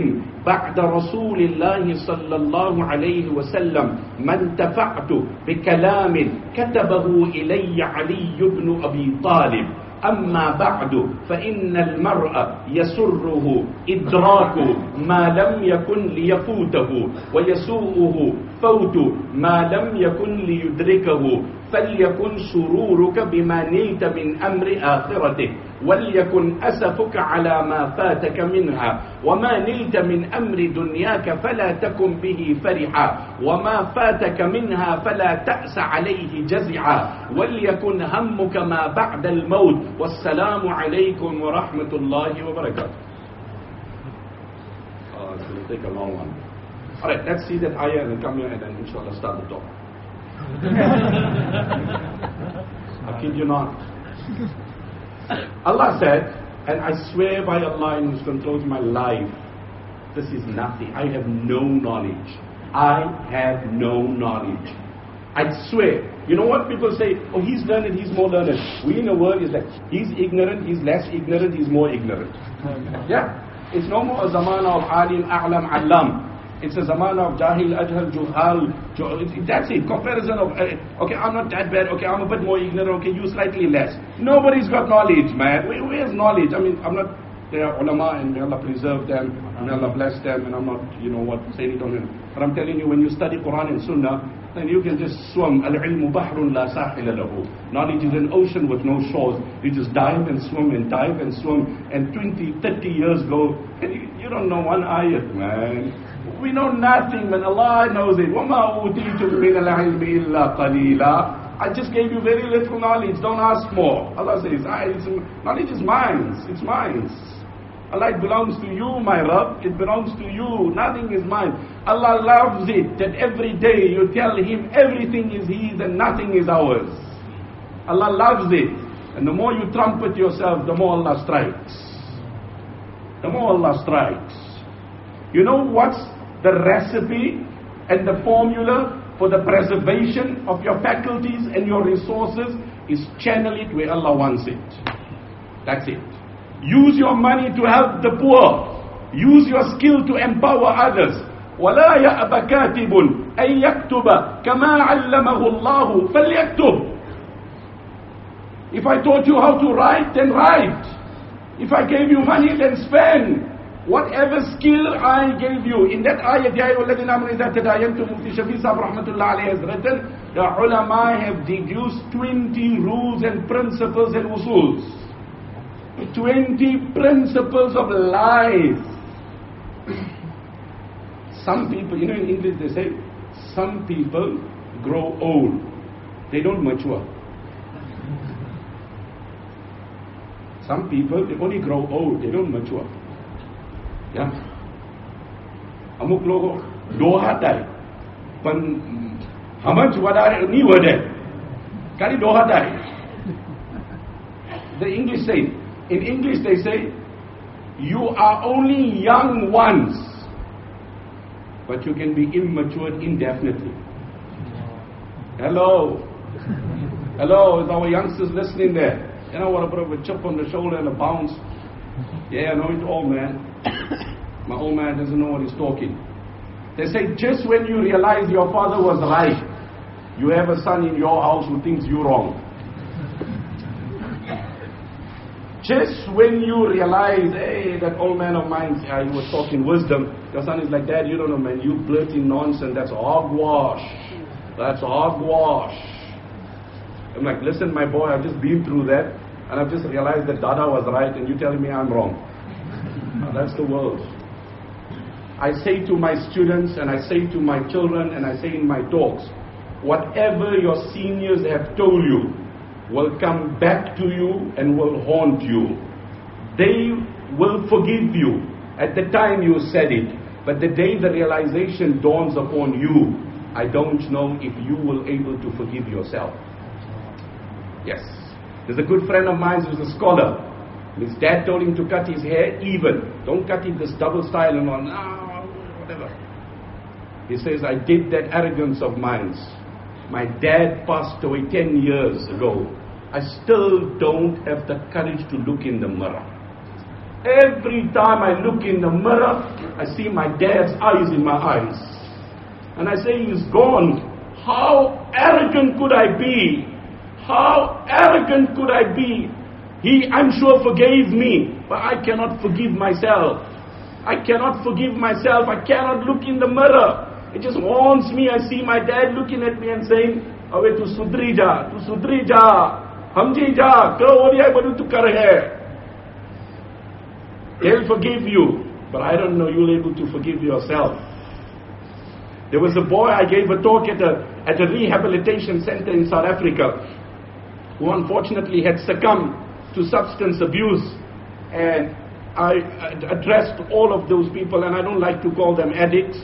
بعد رسول الله صلى الله عليه وسلم من تفعت بكلام كتبه إلي علي بن أبي طالب. أما بعد فإن المرء يسره إدراك ما لم يكن ليفوته ويسوءه فوت ما لم يكن ليدركه. فليكن سرورك بما نلت من أمر آخرته. وليكن أسفك على ما فاتك منها وما نلت من أمر دنياك فلا تكن به فرحا وما فاتك منها فلا تأس عليه جزعا وليكن همك ما بعد الموت والسلام عليكم ورحمة الله وبركاته Oh, it's going to take a long one. Alright, let's see that ayah and then come here and then inshallah start the talk. I kid you not. Allah said, and I swear by Allah in whose controls my life, this is nothing. I have no knowledge. I have no knowledge. I swear. You know what people say? Oh, he's learned, he's more learned. We in a world is like, he's ignorant, he's less ignorant, he's more ignorant. Yeah. It's no more a zamana of alim, a'lam, alam. It's a zamana of jahil, ajhal, juhal. That's it. Comparison of, uh, okay, I'm not that bad. Okay, I'm a bit more ignorant. Okay, you slightly less. Nobody's got knowledge, man. Where, where's knowledge? I mean, I'm not, they are ulama and may Allah preserve them, may Allah bless them, and I'm not, you know what, saying it on them. But I'm telling you, when you study Quran and Sunnah, then you can just swim. Al-ilmu bahrun la sahila lahu. Knowledge is an ocean with no shores. You just dive and swim and dive and swim, and 20, 30 years go, and you, you don't know one ayat, man. We know nothing, man. Allah knows it. وَمَا أُوتِيتُم مِّنَ الْعِلْمِ إِلَّا قَلِيلًا I just gave you very little knowledge. Don't ask more. Allah says, I, it's, knowledge is mine. It's mine. Allah, it belongs to you, my Rabb. It belongs to you. Nothing is mine. Allah loves it that every day you tell Him everything is His and nothing is ours. Allah loves it. And the more you trumpet yourself, the more Allah strikes. The more Allah strikes. You know what's the recipe and the formula for the preservation of your faculties and your resources is channel it where Allah wants it. That's it. Use your money to help the poor. Use your skill to empower others. ولا يأب كاتب أن يكتب كما علمه الله فليكتب If I taught you how to write, then write. If I gave you money, then spend. Whatever skill I gave you, in that ayat, Ya ayyuhalladhina amanu idha tadayantum, Mufti Shafi Sahib rahmatullah alayhi has written, the ulama have deduced 20 rules and principles and usuls. 20 principles of life. Some people, you know in English they say, some people grow old. They don't mature. Some people, they only grow old, they don't mature. Ya. Amuk logo doha dai. Pan haman wadare ni wade. Kali doha dai. The English say, in English they say, you are only young once, but you can be immature indefinitely. Hello. Hello, is our youngsters listening there? You know what, a bit of a chip on the shoulder and a bounce. Yeah, I know it all, man. My old man doesn't know what he's talking. They say just when you realize your father was right, you have a son in your house who thinks you're wrong. Just when you realize, hey, that old man of mine, uh, he was talking wisdom, your son is like, Dad, you don't know, man, you blurting nonsense, that's hogwash. That's hogwash. I'm like, listen, my boy, I've just been through that, and I've just realized that Dada was right, and you're telling me I'm wrong. That's the world. I say to my students, and I say to my children, and I say in my talks, whatever your seniors have told you will come back to you and will haunt you. They will forgive you at the time you said it, but the day the realization dawns upon you, I don't know if you will able to forgive yourself. Yes. There's a good friend of mine who's a scholar. His dad told him to cut his hair even. Don't cut it this double style and all. No, whatever. He says, I did that arrogance of mine. My dad passed away 10 years ago. I still don't have the courage to look in the mirror. Every time I look in the mirror, I see my dad's eyes in my eyes. And I say, He's gone. How arrogant could I be? How arrogant could I be? He, I'm sure, forgave me, but I cannot forgive myself. I cannot forgive myself. I cannot look in the mirror. It just haunts me. I see my dad looking at me and saying, Awe tu sudri ja, tu sudri ja, hamji ja, karo oriya badu tu kar hai. He'll forgive you, but I don't know you'll able to forgive yourself. There was a boy I gave a talk at a, at a rehabilitation center in South Africa who unfortunately had succumbed to substance abuse. And I addressed all of those people, and I don't like to call them addicts.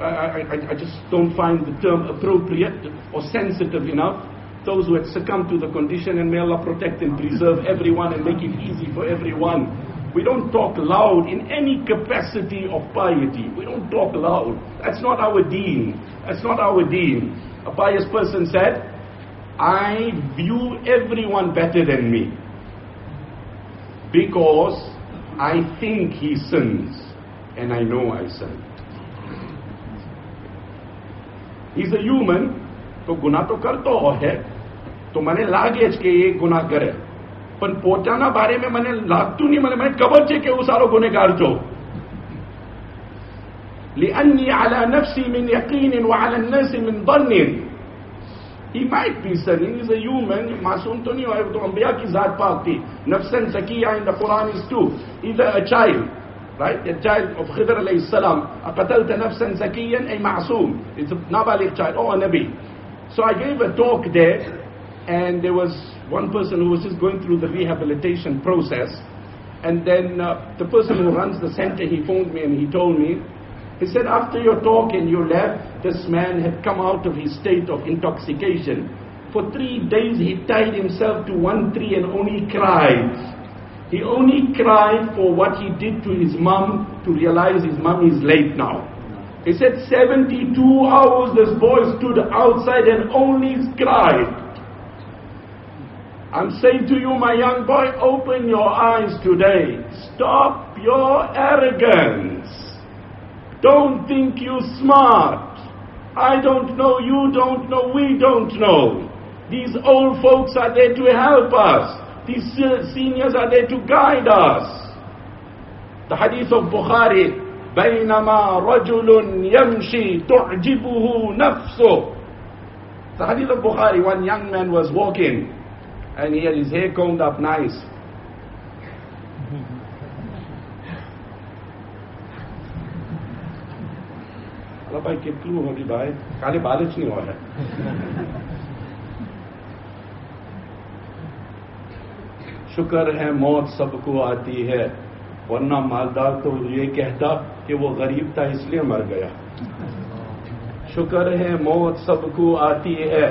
I, I, I just don't find the term appropriate or sensitive enough. Those who had succumbed to the condition, and may Allah protect and preserve everyone and make it easy for everyone. We don't talk loud in any capacity of piety. We don't talk loud. That's not our deen. That's not our deen. A pious person said, I view everyone better than me because I think he sins and I know I sin. He's a human, تو گنا تو کرتے تو مجھے لگے جہن پوتا بارے میں مجھے لگت نہیں لأني على نفسي من کہ وہ سارا من جو He might be sinning, he's a human, मासूम तो नहीं हो तो अंबिया की जात पाक थी नफसन सकिया in the Quran is too either a child right a child of Khidr alayhi salam قتلت نفسا زكيا أي معصوم it's a nabaligh child or a nabi so I gave a talk there and there was one person who was just going through the rehabilitation process and then uh, the person who runs the center he phoned me and he told me he said, after your talk and you left, this man had come out of his state of intoxication. For three days he tied himself to one tree and only cried. He only cried for what he did to his mom to realize his mom is late now. He said 72 hours this boy stood outside and only cried. I'm saying to you, my young boy, open your eyes today. Stop your arrogance. Don't think you smart. I don't know, you don't know, we don't know. These old folks are there to help us. These seniors are there to guide us. The hadith of Bukhari, بينما رجل يمشي تعجبه نفسه. The hadith of Bukhari, one young man was walking and he had his hair combed up nice. ભાઈ કેટલું હજી ભાઈ કાલે બારે જ નહીં હોય شکر ہے موت سب کو آتی ہے، ورنہ مالدار تو یہ کہتا کہ وہ غریب تھا اس لیے مر گیا۔ شکر ہے موت سب کو آتی ہے،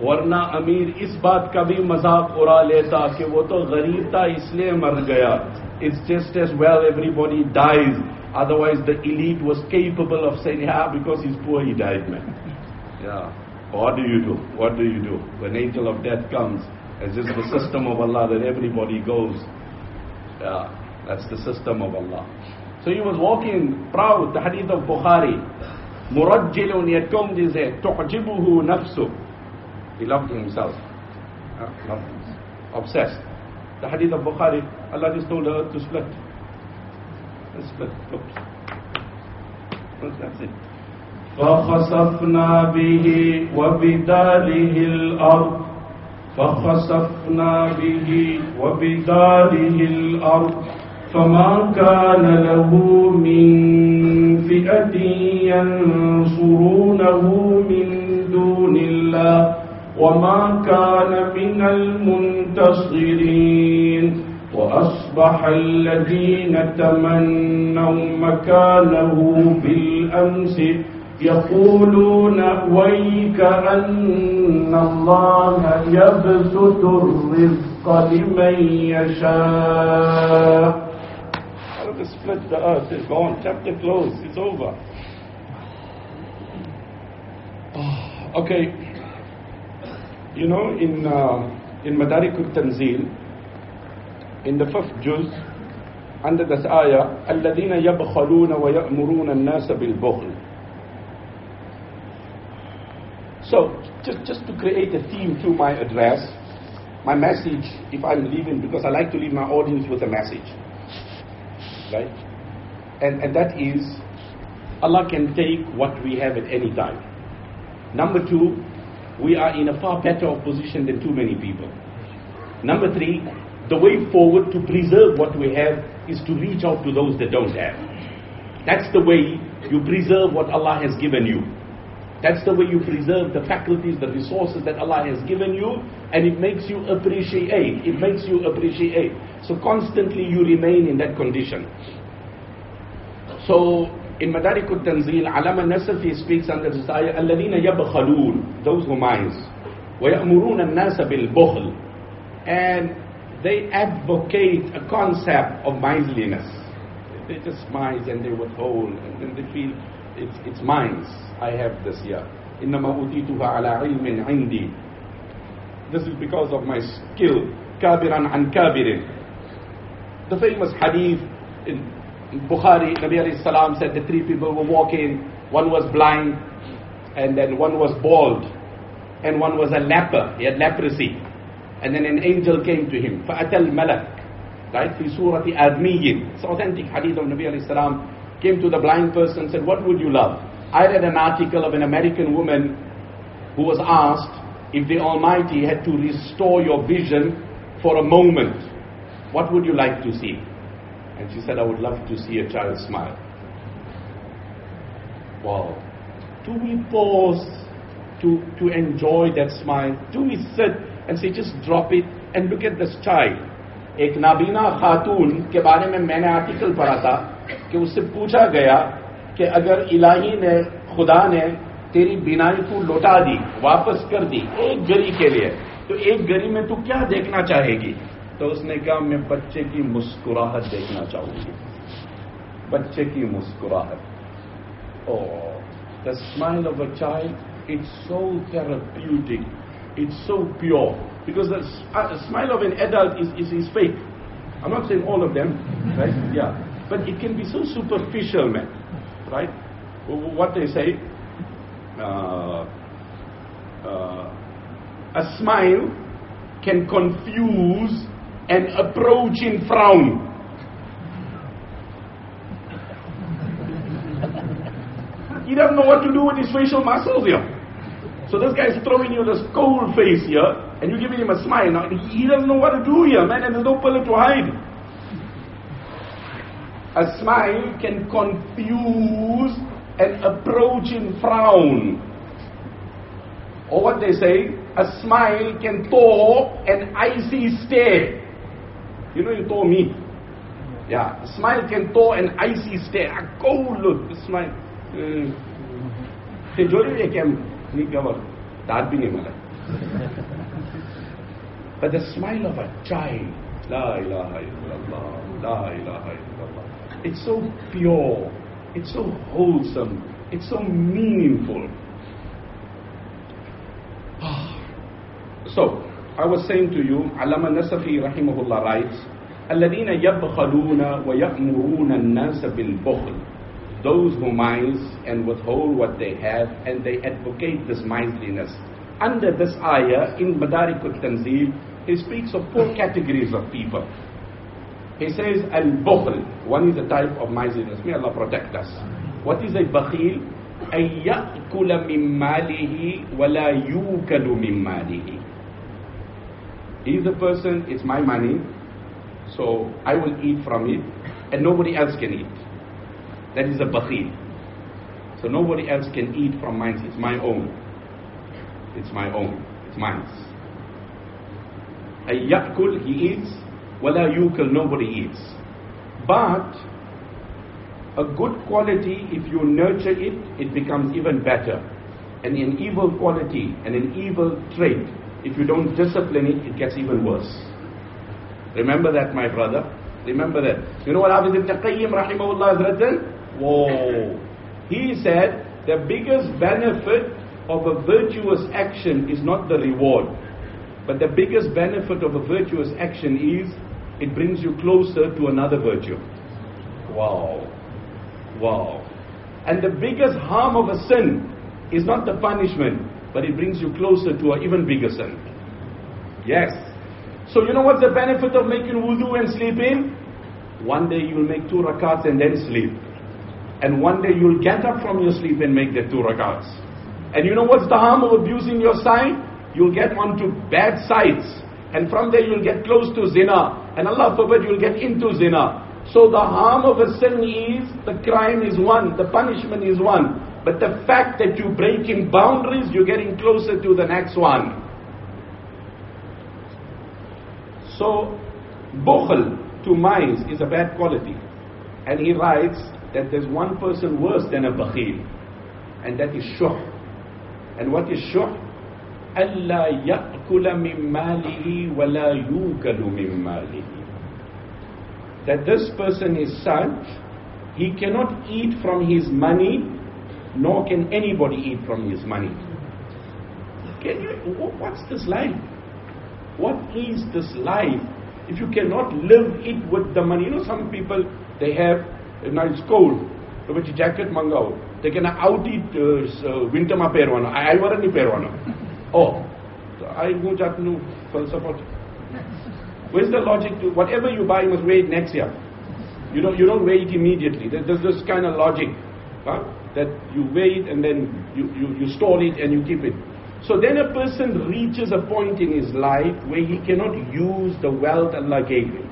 ورنہ امیر اس بات کا بھی مذاق اڑا لیتا کہ وہ تو غریب تھا اس لیے مر گیا۔ It's just as well everybody dies Otherwise, the elite was capable of saying, yeah, because he's poor, he died, man. Yeah. What do you do? What do you do? When angel of death comes, it's just the system of Allah that everybody goes. Yeah, that's the system of Allah. So he was walking proud, the hadith of Bukhari. Murajjilun he had combed his hair. Tu'jibuhu nafsu. He loved himself. Obsessed. The hadith of Bukhari, Allah just told her to split. فخسفنا به وبداره الأرض. فخسفنا به وبداره الأرض. فما كان له من فئة ينصرونه من دون الله. وما كان من المنتصرين. وأصبح الذين تمنوا مكانه بالأمس يقولون ويك أن الله يبسط الرزق لمن يشاء How to split the earth is gone. Chapter closed. It's over. Okay. You know, in uh, in Madarik al-Tanzil, in the fifth juz, under this ayah, الَّذِينَ يَبْخَلُونَ وَيَأْمُرُونَ النَّاسَ بِالْبُخْلِ So, just, just to create a theme to my address, my message, if I'm leaving, because I like to leave my audience with a message, right? And, and that is, Allah can take what we have at any time. Number two, we are in a far better position than too many people. Number three, the way forward to preserve what we have is to reach out to those that don't have. That's the way you preserve what Allah has given you. That's the way you preserve the faculties, the resources that Allah has given you, and it makes you appreciate. It makes you appreciate. So constantly you remain in that condition. So in Madarik al-Tanzil, Alama Nasafi speaks under this ayah, الَّذِينَ يَبْخَلُونَ Those who minds. وَيَأْمُرُونَ النَّاسَ بِالْبُخْلِ And they advocate a concept of miserliness. They just minds and they withhold and then they feel it's, it's mine. I have this here. إِنَّمَا أُوتِيتُهَا عَلَىٰ عِلْمٍ عِنْدِي This is because of my skill. كَابِرًا عَنْ كَابِرٍ The famous hadith in Bukhari, Nabi alayhi salam said the three people were walking. One was blind, and then one was bald, and one was a leper. He had leprosy. And then an angel came to him. فَأَتَى الْمَلَكِ Right? في سورة آدمي. It's authentic hadith of Nabi alayhi salam. Came to the blind person and said, what would you love? I read an article of an American woman who was asked if the Almighty had to restore your vision for a moment, what would you like to see? And she said, I would love to see a child smile. Wow. Do we pause to, to enjoy that smile? Do we sit and see just drop it and look at this child ایک نابینا خاتون کے بارے میں میں نے آرٹیکل پڑھا تھا کہ اس سے پوچھا گیا کہ اگر الہی نے خدا نے تیری بینائی کو لوٹا دی واپس کر دی ایک گری کے لیے تو ایک گری میں تو کیا دیکھنا چاہے گی تو اس نے کہا میں بچے کی مسکراہٹ دیکھنا چاہوں گی بچے کی مسکراہٹ او the smile of a child it's so therapeutic it's so pure. Because the uh, smile of an adult is, is, is fake. I'm not saying all of them, right? Yeah. But it can be so superficial, man, right? What they say, uh, uh, a smile can confuse an approaching frown. He doesn't know what to do with his facial muscles here. So this guy's throwing you this cold face here, and you're giving him a smile. Now, he doesn't know what to do here, man, and there's no pillar to hide. A smile can confuse an approaching frown. Or what they say, a smile can thaw an icy stare. You know, you thaw me. Yeah, a smile can thaw an icy stare. A cold look, a smile. Uh, sleepover, tarping Himalaya. But the smile of a child, La ilaha illallah, La ilaha illallah. It's so pure, it's so wholesome, it's so meaningful. Ah. So, I was saying to you, Allama Nasafi rahimahullah writes, الذين يبخلون ويأمرون الناس بالبخل those who mize and withhold what they have and they advocate this miserliness. Under this ayah in Madarik al-Tanzil, he speaks of four categories of people. He says al-bukhl, one is a type of miserliness. May Allah protect us. What is a bakhil? أن يأكل من ماله ولا يوكل من ماله. He's the person, it's my money, so I will eat from it, and nobody else can eat. That is a bakhil. So nobody else can eat from mine. It's my own. It's my own. It's mine. A yakul, he eats. Wala yukul, nobody eats. But a good quality, if you nurture it, it becomes even better. And an evil quality and an evil trait, if you don't discipline it, it gets even worse. Remember that, my brother. Remember that. You know what Hafiz ibn Qayyim rahimahullah has written? Whoa. He said the biggest benefit of a virtuous action is not the reward, but the biggest benefit of a virtuous action is it brings you closer to another virtue. Wow. Wow. And the biggest harm of a sin is not the punishment, but it brings you closer to an even bigger sin. Yes. So you know what's the benefit of making wudu and sleeping? One day you will make two rakats and then sleep. And one day you'll get up from your sleep and make the two rakats. And you know what's the harm of abusing your sight? You'll get onto bad sights. And from there you'll get close to zina. And Allah forbid you'll get into zina. So the harm of a sin is, the crime is one, the punishment is one. But the fact that you break in boundaries, you're getting closer to the next one. So, bukhl, to minds, is a bad quality. And he writes that there's one person worse than a bakhil, and that is shuh. And what is shuh? ألا يأكل من ماله ولا يوكل من ماله. That this person is such, he cannot eat from his money, nor can anybody eat from his money. Can you, what's this life? What is this life? If you cannot live it with the money, you know some people, they have now it's cold. તો પછી jacket મંગાવો તો કે ના આવતી વિન્ટરમાં પહેરવાનો આ વરની પહેરવાનો ઓ તો આ હું જાતનું ફલસફો છે Where's the logic to whatever you buy you must weigh it next year? You don't you don't weigh it immediately. There's this kind of logic huh? that you weigh it and then you, you, you store it and you keep it. So then a person reaches a point in his life where he cannot use the wealth Allah gave him.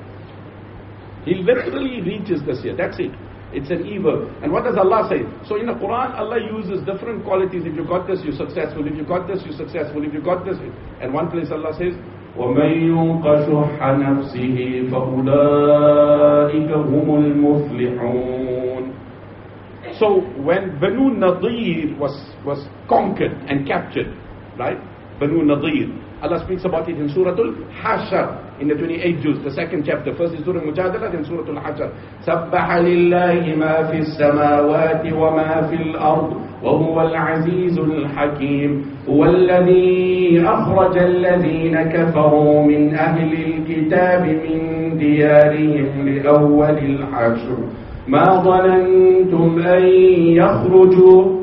He literally reaches this here. That's it. It's an evil. And what does Allah say? So in the Quran, Allah uses different qualities. If you got this, you're successful. If you got this, you're successful. If you got this, and one place Allah says, وَمَن يُوقَ شُحَّ نَفْسِهِ فَأُولَٰئِكَ هُمُ الْمُفْلِحُونَ So when Banu Nadir was, was conquered and captured, right? Banu Nadir. Allah speaks about it in Surah Al-Hashr in the 28th juz, the second chapter. First is Surah Mujadala, then Surah Al-Hashr. سَبَّحَ لِلَّهِ مَا فِي السَّمَاوَاتِ وَمَا فِي الْأَرْضِ وهو العزيز الحكيم هو الذي أخرج الذين كفروا من أهل الكتاب من ديارهم لأول الحشر ما ظننتم أن يخرجوا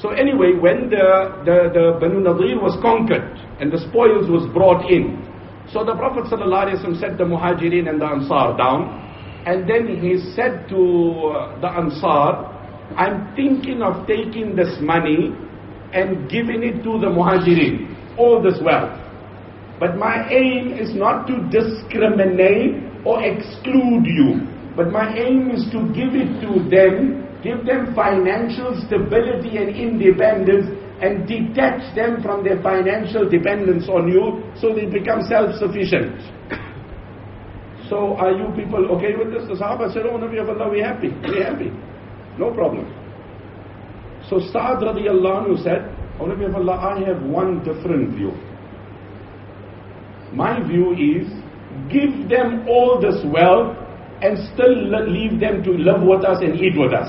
So anyway, when the, the, the Banu Nadir was conquered and the spoils was brought in, so the Prophet ﷺ set the Muhajirin and the Ansar down, and then he said to uh, the Ansar, I'm thinking of taking this money and giving it to the Muhajirin, all this wealth. But my aim is not to discriminate or exclude you. But my aim is to give it to them, give them financial stability and independence, and detach them from their financial dependence on you so they become self-sufficient. So are you people okay with this? The Sahaba said, Oh Nabi of Allah, we're happy. We're happy. No problem. So Sa'ad radiallahu anhu said, Oh Nabi of Allah, I have one different view. My view is, give them all this wealth and still leave them to live with us and eat with us.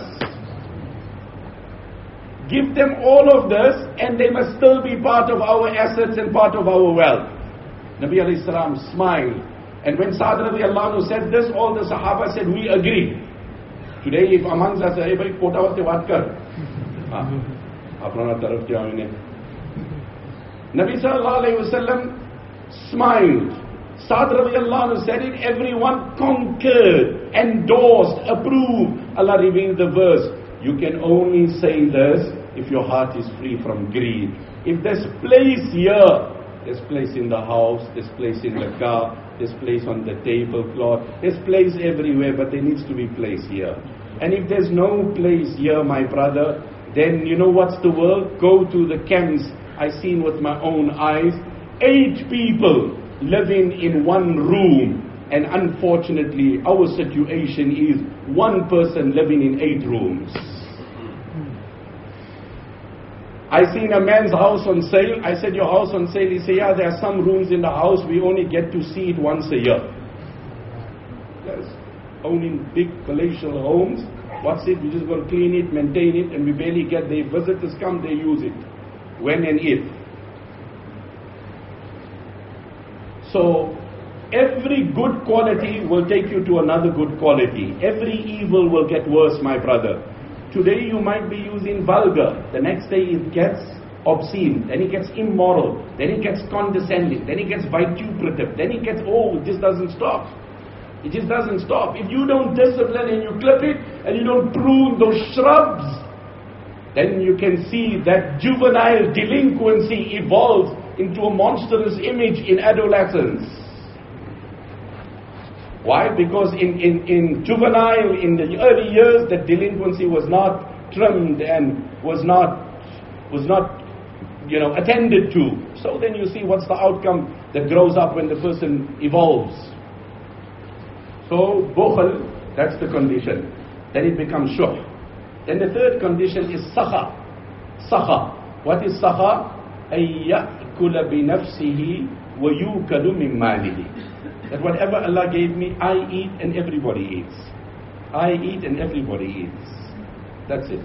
Give them all of this and they must still be part of our assets and part of our wealth. Nabi alayhi salam smiled. And when Sa'd radiallahu said this, all the Sahaba said, we agree. Today if amongst us, hey put out wate baat kar. Ah, apna taraf kiya Nabi sallallahu alayhi wa sallam smiled Sa'd radiallahu said it, everyone concurred, endorsed, approved. Allah revealed the verse. You can only say this if your heart is free from greed. If there's place here, there's place in the house, there's place in the car, there's place on the tablecloth, there's place everywhere, but there needs to be place here. And if there's no place here, my brother, then you know what's the word? Go to the camps I seen with my own eyes. Eight people living in one room. And unfortunately, our situation is one person living in eight rooms. I seen a man's house on sale. I said, Your house on sale? He said, Yeah, there are some rooms in the house. We only get to see it once a year. Yes. Owning big palatial homes. What's it? We just got to clean it, maintain it, and we barely get the visitors come, they use it. When and if. So, every good quality will take you to another good quality. Every evil will get worse, my brother. Today you might be using vulgar. The next day it gets obscene. Then it gets immoral. Then it gets condescending. Then it gets vituperative. Then it gets, oh, it just doesn't stop. It just doesn't stop. If you don't discipline and you clip it and you don't prune those shrubs, then you can see that juvenile delinquency evolves into a monstrous image in adolescence. Why? Because in, in, in juvenile, in the early years, the delinquency was not trimmed and was not, was not, you know, attended to. So then you see what's the outcome that grows up when the person evolves. So, bukhl, that's the condition. Then it becomes shuh. Then the third condition is sakha. Sakha. What is sakha? أن يأكل بنفسه ويوكل من ماله that whatever Allah gave me, I eat and everybody eats. I eat and everybody eats. That's it.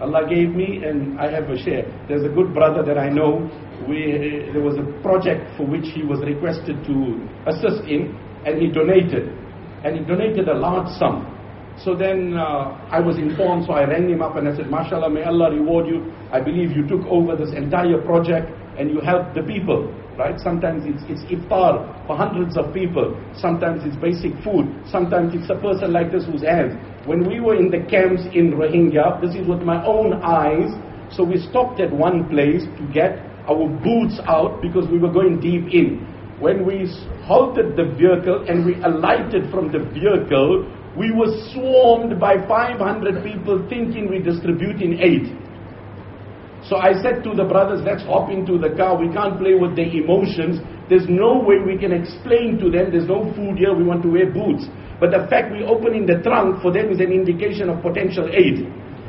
Allah gave me and I have a share. There's a good brother that I know. We, there was a project for which he was requested to assist in and he donated. And he donated a large sum. So then uh, I was informed, so I rang him up and I said, MashaAllah, may Allah reward you. I believe you took over this entire project and you helped the people right? Sometimes it's, it's iftar for hundreds of people. Sometimes it's basic food. Sometimes it's a person like this who's hands. When we were in the camps in Rohingya, this is with my own eyes. So we stopped at one place to get our boots out because we were going deep in. When we halted the vehicle and we alighted from the vehicle, we were swarmed by 500 people thinking we're distributing aid. So I said to the brothers, let's hop into the car. We can't play with their emotions. There's no way we can explain to them. There's no food here. We want to wear boots. But the fact we open in the trunk for them is an indication of potential aid.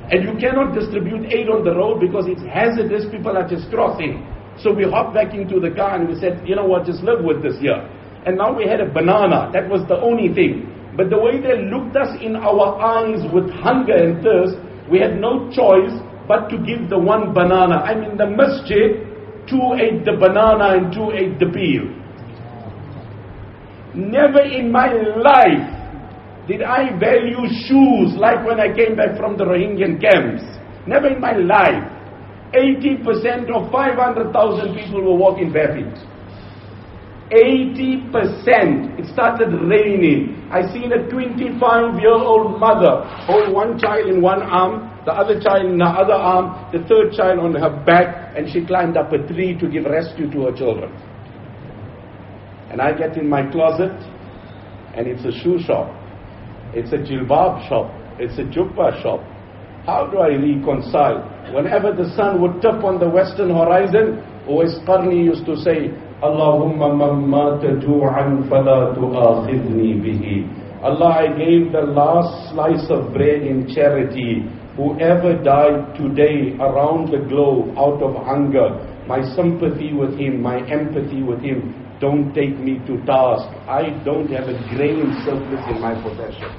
And you cannot distribute aid on the road because it's hazardous. People are just crossing. So we hopped back into the car and we said, you know what, just live with this here. And now we had a banana. That was the only thing. But the way they looked us in our eyes with hunger and thirst, we had no choice but to give the one banana. I mean, the masjid, two ate the banana and two ate the peel. Never in my life did I value shoes like when I came back from the Rohingya camps. Never in my life. 80% of 500,000 people were walking barefoot. 80%. It started raining. I seen a 25 year old mother hold one child in one arm, the other child in the other arm, the third child on her back, and she climbed up a tree to give rescue to her children. And I get in my closet, and it's a shoe shop. It's a jilbab shop. It's a jubba shop. How do I reconcile? Whenever the sun would tip on the western horizon, Uways Qarni used to say, Allahumma man mata ju'an fala tu'akhidni bihi. Allah, I gave the last slice of bread in charity. Whoever died today around the globe out of hunger, my sympathy with him, my empathy with him, don't take me to task. I don't have a grain of surplus in my possession.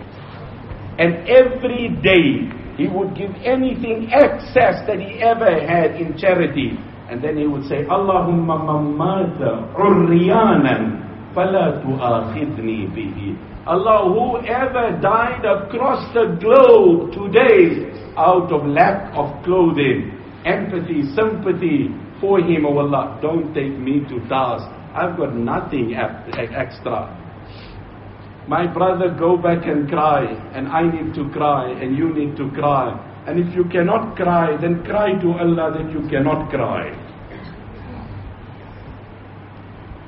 And every day he would give anything excess that he ever had in charity. And then he would say, Allahumma mamata urriyanan fala tu'akhidni bihi. Allah, whoever died across the globe today out of lack of clothing, empathy, sympathy for him, oh Allah, don't take me to task. I've got nothing extra. My brother, go back and cry, and I need to cry, and you need to cry. And if you cannot cry, then cry to Allah that you cannot cry.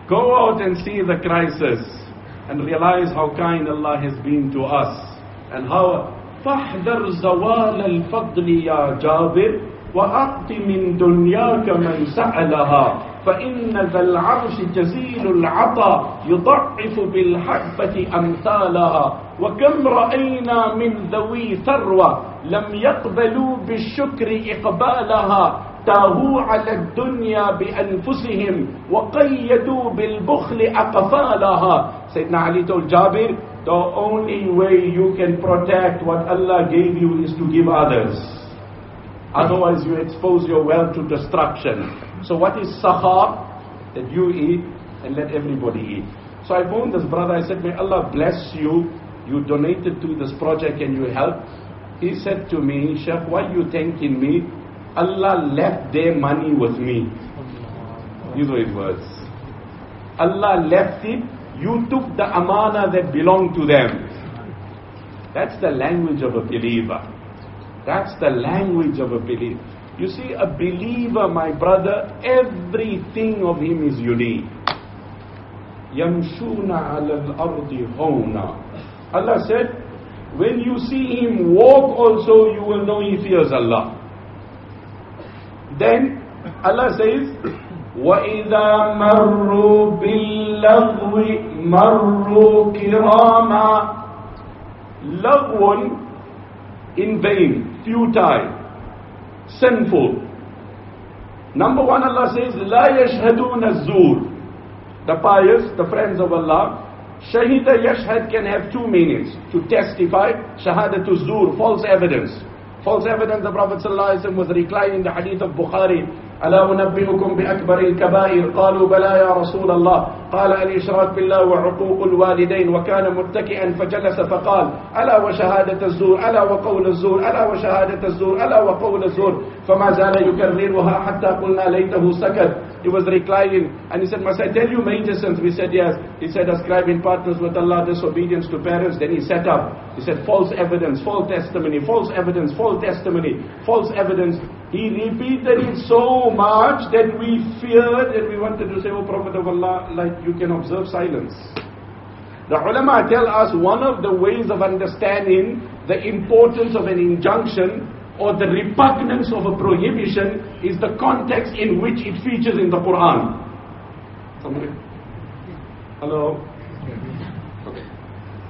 Go out and see the crisis and realize how kind Allah has been to us and how فاحذر زوال الفضل يا جابر وأعط من دنياك من سألها فإن ذا العرش جزيل العطا يضعف بالحبة أمثالها وكم رأينا من ذوي ثروة لم يقبلوا بالشكر إقبالها على الدنيا بانفسهم وقيدوا بالبخل اقفالها told the only way you can protect what Allah gave you is to give others. Otherwise you expose your wealth to destruction. So what is sakha that you eat and let everybody eat. So I phoned this brother I said may Allah bless you. You donated to this project and you helped. He said to me Sheikh why are you thanking me Allah left their money with me. These were his words. Allah left it. You took the amana that belonged to them. That's the language of a believer. That's the language of a believer. You see, a believer, my brother, everything of him is unique. يَمْشُونَ عَلَى الْأَرْضِ هَوْنًا Allah said, when you see him walk also, you will know he fears Allah. Then Allah says, وَإِذَا مَرُّوا بِاللَّغْوِ مَرُّوا كِرَامًا Lagwan in vain, futile, sinful. Number one, Allah says, لا يشهدون الزور. The pious, the friends of Allah, Shahida Yashhad can have two meanings. To testify, Shahada to Zur, false evidence. False evidence, the Prophet ﷺ was reclining the hadith of Bukhari. ألا أنبئكم بأكبر الكبائر قالوا بلى يا رسول الله قال الإشراك بالله وعقوق الوالدين وكان متكئا فجلس فقال ألا وشهادة الزور ألا وقول الزور ألا وشهادة الزور ألا وقول الزور فما زال يكررها حتى قلنا ليته سكت He was reclining and he said, Must I tell you major sins? We said, Yes. He said, Ascribing partners with Allah, disobedience to parents. Then he sat up. He said, False evidence, false testimony, false evidence, false testimony, false evidence. He repeated it so much that we feared and we wanted to say, Oh Prophet of Allah, like you can observe silence. The ulama tell us one of the ways of understanding the importance of an injunction or the repugnance of a prohibition is the context in which it features in the Quran. Somebody? Hello? Okay.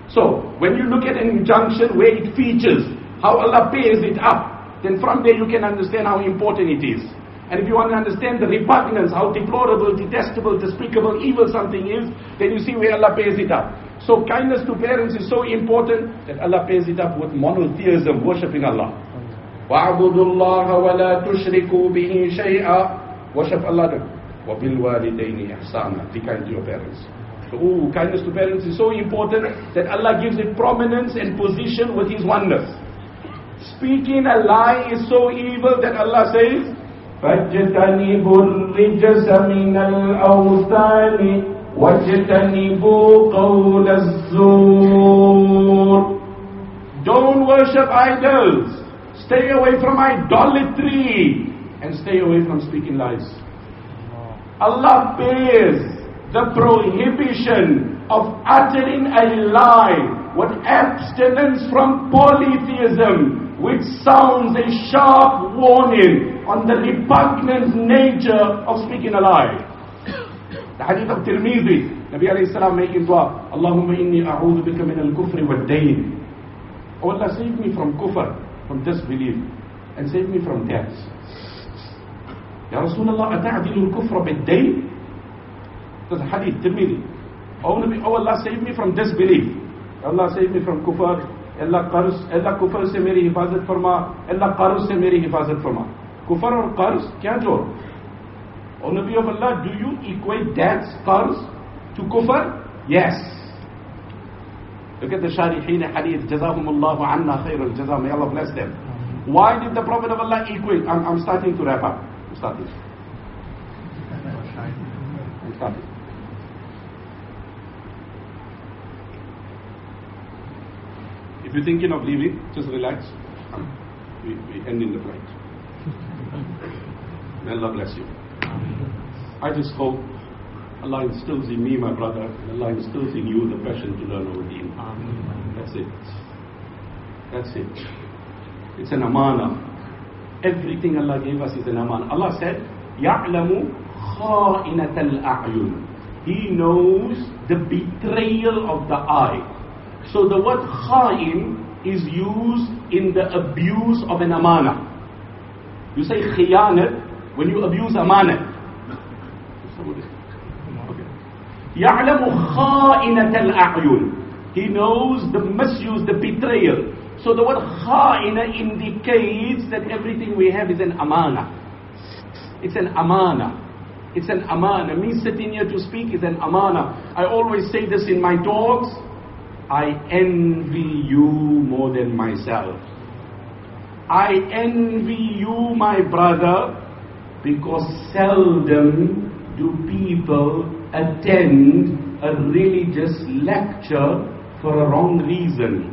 So, when you look at an injunction where it features, how Allah pays it up, then from there you can understand how important it is. And if you want to understand the repugnance, how deplorable, detestable, despicable, evil something is, then you see where Allah pays it up. So kindness to parents is so important that Allah pays it up with monotheism, worshipping Allah. وَاعْبُدُوا اللَّهَ وَلَا تُشْرِكُوا بِهِ شَيْئًا Worship Allah. وَبِالْوَالِدَيْنِ إِحْسَانًا Be kind to your parents. So, ooh, kindness to parents is so important that Allah gives it prominence and position with His oneness. Speaking a lie is so evil that Allah says, فَاجْتَنِبُوا الرِّجْسَ مِنَ الْأَوْثَانِ وَاجْتَنِبُوا قَوْلَ الزُّورِ Don't worship idols. Stay away from idolatry. And stay away from speaking lies. Allah pays the prohibition of uttering a lie with abstinence from polytheism, which sounds a sharp warning on the repugnant nature of speaking a lie. The hadith of Tirmidhi, Nabi alayhi salam making dua, Allahumma inni a'udhu bika min al-kufri wa dayn. Oh Allah, save me from kufr, from disbelief and save me from death. يا رسول الله أتعدل الكفر بالدين That's a hadith, Tirmidhi. Oh, Nabi, oh Allah save me from disbelief. Allah save me from kufr. Allah qarz, Allah kufr se meri hifazat farma. Allah qarz se meri hifazat farma. Kufr aur qarz kya jod? Oh Nabi of Allah, do you equate death, qarz to kufr? Yes. Look at the Shariheen hadith, Jazahum Allahu anna khair al jazah, may Allah bless them. Why did the Prophet of Allah equate? I'm, I'm starting to wrap up. I'm starting. I'm starting. If you're thinking of leaving, just relax. We, we end in the flight. May Allah bless you. I just hope Allah instills in me, my brother, and Allah instills in you the passion to learn our deen. That's it. That's it. It's an amana. Everything Allah gave us is an amana. Allah said, يَعْلَمُ خَائِنَةَ الْأَعْيُنِ He knows the betrayal of the eye. So the word kha'in is used in the abuse of an amana. You say khiyanat when you abuse amana. يعلم خائنة الأعين. He knows the misuse, the betrayal. So the word kha'ina indicates that everything we have is an amana. It's an amana. It's an amana. Me sitting here to speak is an amana. I always say this in my talks. I envy you more than myself. I envy you, my brother, because seldom do people attend a religious lecture for a wrong reason.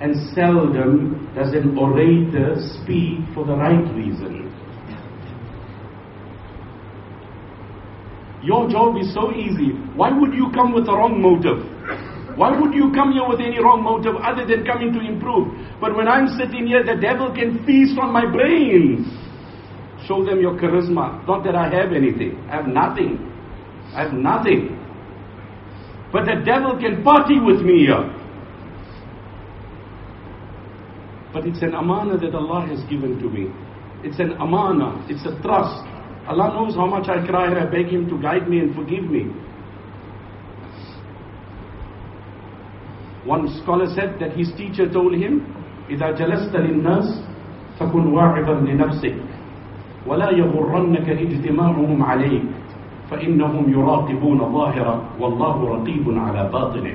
And seldom does an orator speak for the right reason. Your job is so easy. Why would you come with a wrong motive? Why would you come here with any wrong motive other than coming to improve? But when I'm sitting here, the devil can feast on my brains. Show them your charisma. Not that I have anything. I have nothing. I have nothing. But the devil can party with me here. But it's an amana that Allah has given to me. It's an amana. It's a trust. Allah knows how much I cry and I beg Him to guide me and forgive me. One scholar said that his teacher told him, إذا جلست للناس فكن واعظا لنفسك ولا يغرنك اجتماعهم عليك فإنهم يراقبون ظاهرا والله رقيب على باطنه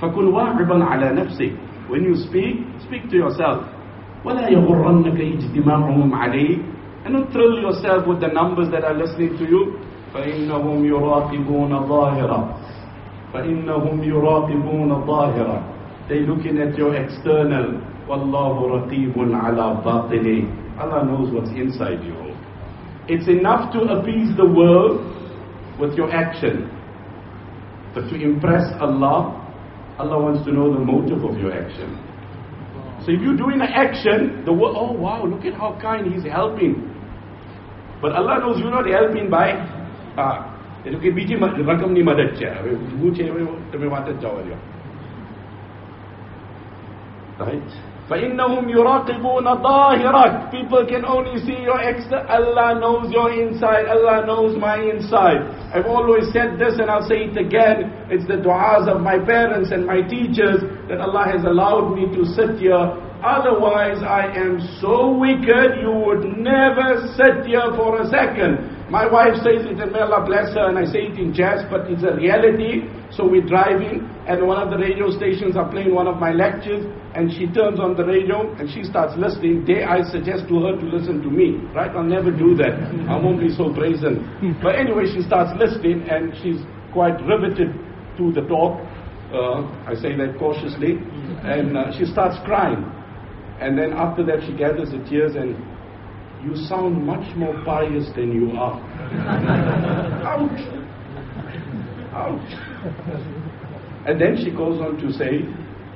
فكن واعظا على نفسك When you speak, speak to yourself. ولا يغرنك اجتماعهم عليك And don't thrill yourself with the numbers that are listening to you. فإنهم يراقبون ظاهرا فإنهم يراقبون الظاهرة They looking at your external والله رقيب على باطنه Allah knows what's inside you It's enough to appease the world with your action. But to impress Allah, Allah wants to know the motive of your action. So if you're doing an action, the world, oh wow, look at how kind he's helping. But Allah knows you're not helping by, ah, فَإِنَّهُمْ يُرَاقِبُونَ ظَاهِرَكَ People can only see your external. Allah knows your inside. Allah knows my inside. I've always said this and I'll say it again. It's the du'as of my parents and my teachers that Allah has allowed me to sit here. Otherwise, I am so wicked, you would never sit here for a second. My wife says it, and may Allah bless her, and I say it in jest, but it's a reality. So we're driving, and one of the radio stations are playing one of my lectures, and she turns on the radio, and she starts listening. There I suggest to her to listen to me, right? I'll never do that. I won't be so brazen. But anyway, she starts listening, and she's quite riveted to the talk. Uh, I say that cautiously. And uh, she starts crying. And then after that, she gathers the tears and you sound much more pious than you are. Ouch! Ouch! And then she goes on to say,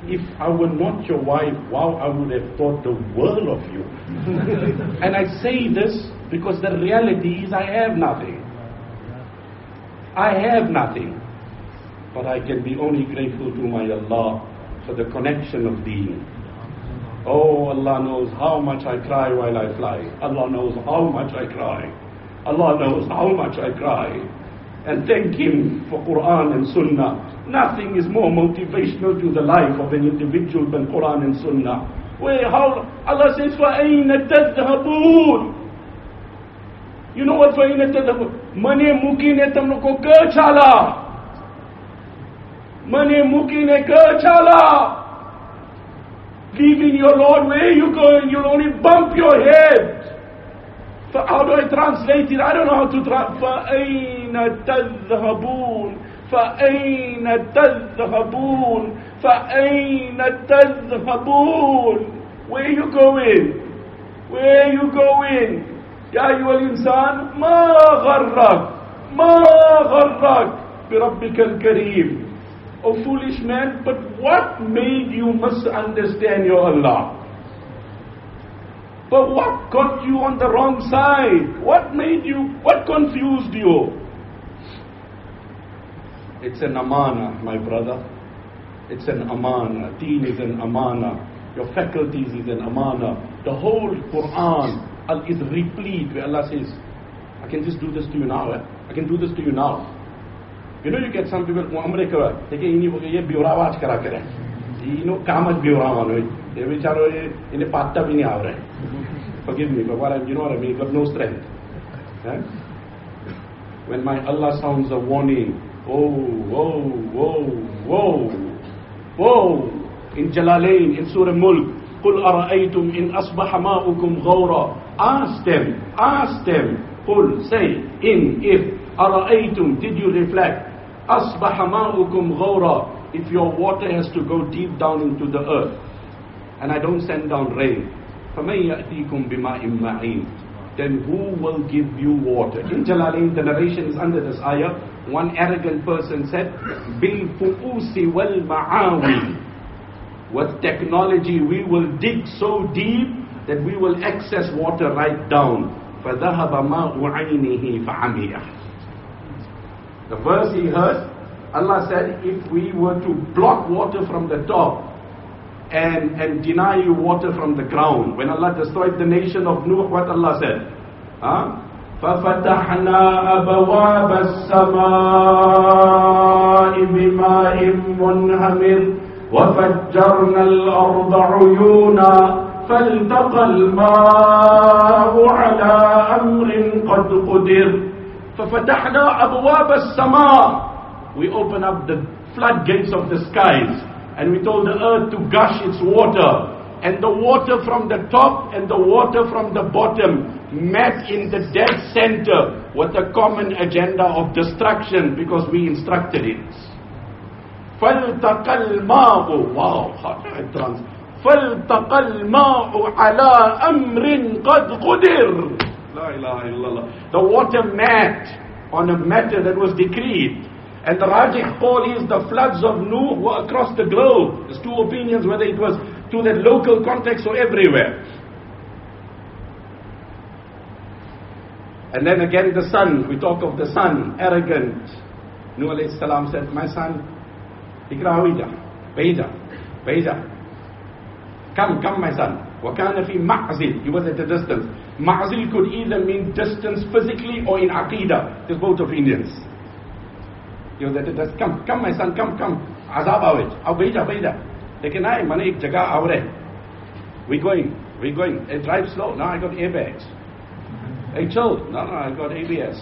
if I were not your wife, wow, I would have thought the world of you. and I say this because the reality is I have nothing. I have nothing. But I can be only grateful to my Allah for the connection of deen. Oh, Allah knows how much I cry while I fly. Allah knows how much I cry. Allah knows how much I cry. And thank Him for Quran and Sunnah. Nothing is more motivational to the life of an individual than Quran and Sunnah. Where how Allah says, فَأَيْنَ تَذْهَبُونَ You know what فَأَيْنَ تَذْهَبُونَ Mane mukine tamno ko ke chala? Mane mukine ke chala? Leaving your Lord, where are you going? You'll only bump your head. How do I translate it? I don't know how to translate. فَأَيْنَ تَذْهَبُونَ فَأَيْنَ تَذْهَبُونَ فَأَيْنَ تَذْهَبُونَ Where are you going? Where are you going? يا أيها الإنسان ما غرك ما غرك بربك الكريم O foolish man, but what made you misunderstand your Allah? But what got you on the wrong side? What made you, what confused you? It's an amana, my brother. It's an amana. Deen is an amana. Your faculties is an amana. The whole Quran is replete where Allah says, I can just do this to you now. Eh? I can do this to you now. You know, you get some people, umre kara, take ye biurawa aaj kara kare. You know, kaam aaj biurawa no. Ye bicharo patta bhi nahi Forgive me, but what I, you know what I mean, got no strength. Yeah? When my Allah sounds a warning, oh, oh, oh, oh, oh, in Jalalain, in Surah Mulk, قل أرأيتم إن أصبح ماؤكم غورا ask them ask them قل say in if أرأيتم did you reflect أَصْبَحَ مَاؤُكُمْ If your water has to go deep down into the earth, and I don't send down rain, Then who will give you water? In Jalalain, the narration is under this ayah. One arrogant person said, بِالْفُؤُوسِ وَالْمَعَاوِينِ With technology, we will dig so deep that we will access water right down. فَذَهَبَ فَعَمِيَهِ the verse he heard, Allah said, if we were to block water from the top and, and deny you water from the ground, when Allah destroyed the nation of Nuh, what Allah said? Huh? ففتحنا أبواب السماء بماء منهمر وفجرنا الأرض عيونا فالتقى الماء على أمر قد قدر فَفَتَحْنَا أَبْوَابَ السَّمَاءِ We open up the floodgates of the skies and we told the earth to gush its water. And the water from the top and the water from the bottom met in the dead center with a common agenda of destruction because we instructed it. فَالْتَقَى الْمَاءُ Wow, how do I trans- فَالْتَقَى الْمَاءُ عَلَىٰ أَمْرٍ قَدْ قُدِرٍ La ilaha illallah. The water met on a matter that was decreed. And the Rajih qawl is the floods of Nuh were across the globe. There's two opinions whether it was to that local context or everywhere. And then again the son, we talk of the son, arrogant. Nuh alayhi salam said, my son, ikra'uida, baida, baida. Come, come my son. وَكَانَ فِي مَعْزِلٍ He was at a distance. Ma'zil could either mean distance physically or in aqidah. There's both of Indians. He was at a distance. Come, come my son, come, come. Azab आवे. अब भेजा भेजा. लेकिन आए मैंने एक जगह आवरे. We're going. We're going. Hey, drive slow. Now I got airbags. Hey, chill. No, no, I got ABS.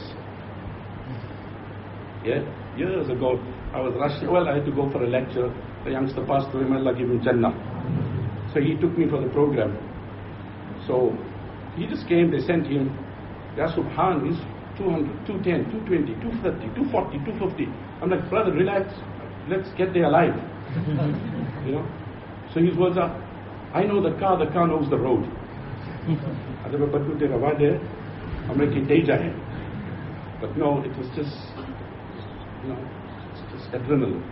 Yeah, years ago, I was rushing. Well, I had to go for a lecture. The youngster passed away. May Allah give him Jannah. So he took me for the program. So he just came. They sent him. Ya Subhan, is 200, 210, 220, 230, 240, 250. I'm like, brother, relax. Let's get there alive. you know. So his words are, I know the car. The car knows the road. I never put it there. I'm making deja But no, it was just, you know, it's just adrenaline.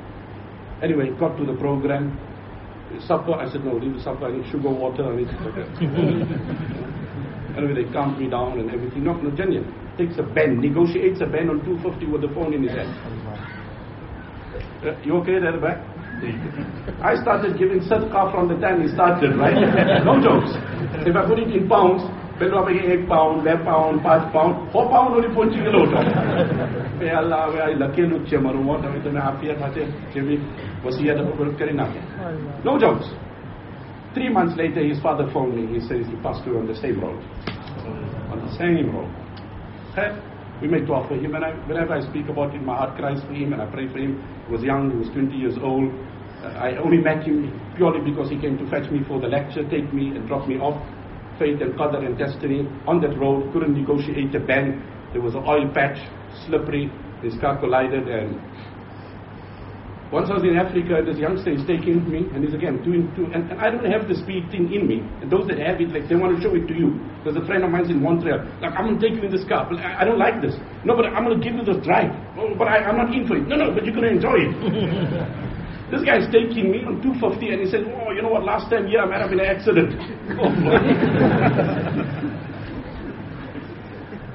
Anyway, got to the program. Supper, I said, no, leave the supper. I need sugar, water, I need Anyway, they calmed me down and everything. No, no, genuine. Takes a bend, negotiates a bend on 250 with the phone in his hand. Uh, you okay there, back? I started giving sadaqah from the time he started, right? no jokes. If I put it in pounds, પેલો આપણે એક pound બે pound પાંચ pound છ pound ઓલી પહોંચી ગયેલો હતો એ અલ્લાહ હવે આ લખેલું જ છે મારું મોત હવે તમે આપ્યા સાથે જેવી વસિયત કરી નાખે નો jokes Three months later, his father phoned me. He says he passed away on the same road. On the same road. Okay? We made dua for him, and I, whenever I speak about it, my heart cries for him, and I pray for him. He was young, he was 20 years old. I only met him purely because he came to fetch me for the lecture, take me and drop me off fate and qadr and destiny on that road, couldn't negotiate a bend. There was an oil patch, slippery, his car collided and once I was in Africa, this youngster is taking me, and he's again doing two, and, and, I don't have the speed thing in me. And those that have it, like they want to show it to you. There's a friend of mine's in Montreal, like I'm gonna take you in this car, but I, I don't like this. No, but I'm gonna give you this drive. Oh, but I, I'm not in for it. No, no, but you're gonna enjoy it. This guy's taking me on 250 and he said, Oh, you know what, last time, yeah, I might have been an accident.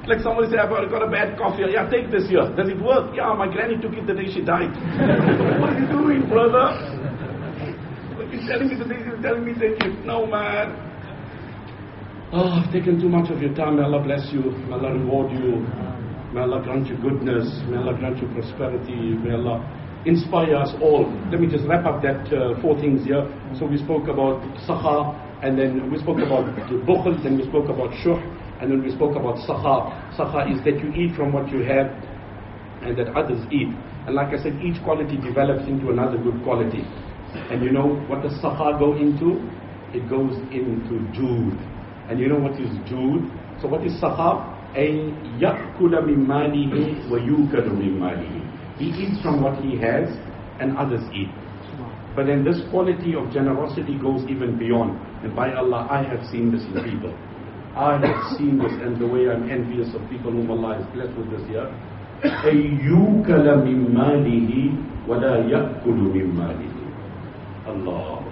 like somebody say, I've got a bad cough here. Yeah, take this here. Does it work? Yeah, my granny took it the day she died. what are you doing, brother? You're telling me the day you're telling me take it. No, man. Oh, I've taken too much of your time. May Allah bless you. May Allah reward you. May Allah grant you goodness. May Allah grant you prosperity. May Allah inspire us all. Let me just wrap up that uh, four things here. So we spoke about sakha, and then we spoke about bukhl, then we spoke about shuh, and then we spoke about sakha. Sakha is that you eat from what you have and that others eat. And like I said, each quality develops into another good quality. And you know what does sakha go into? It goes into jood. And you know what is jood? So what is sakha? أن يأكل من ماله ويوكل من ماله he eats from what he has and others eat. But then this quality of generosity goes even beyond. And by Allah, I have seen this in people. I have seen this and the way I'm envious of people whom Allah is blessed with this here. أَيُّكَلَ مِن مَالِهِ وَلَا يَأْكُلُ مِن مَالِهِ Allah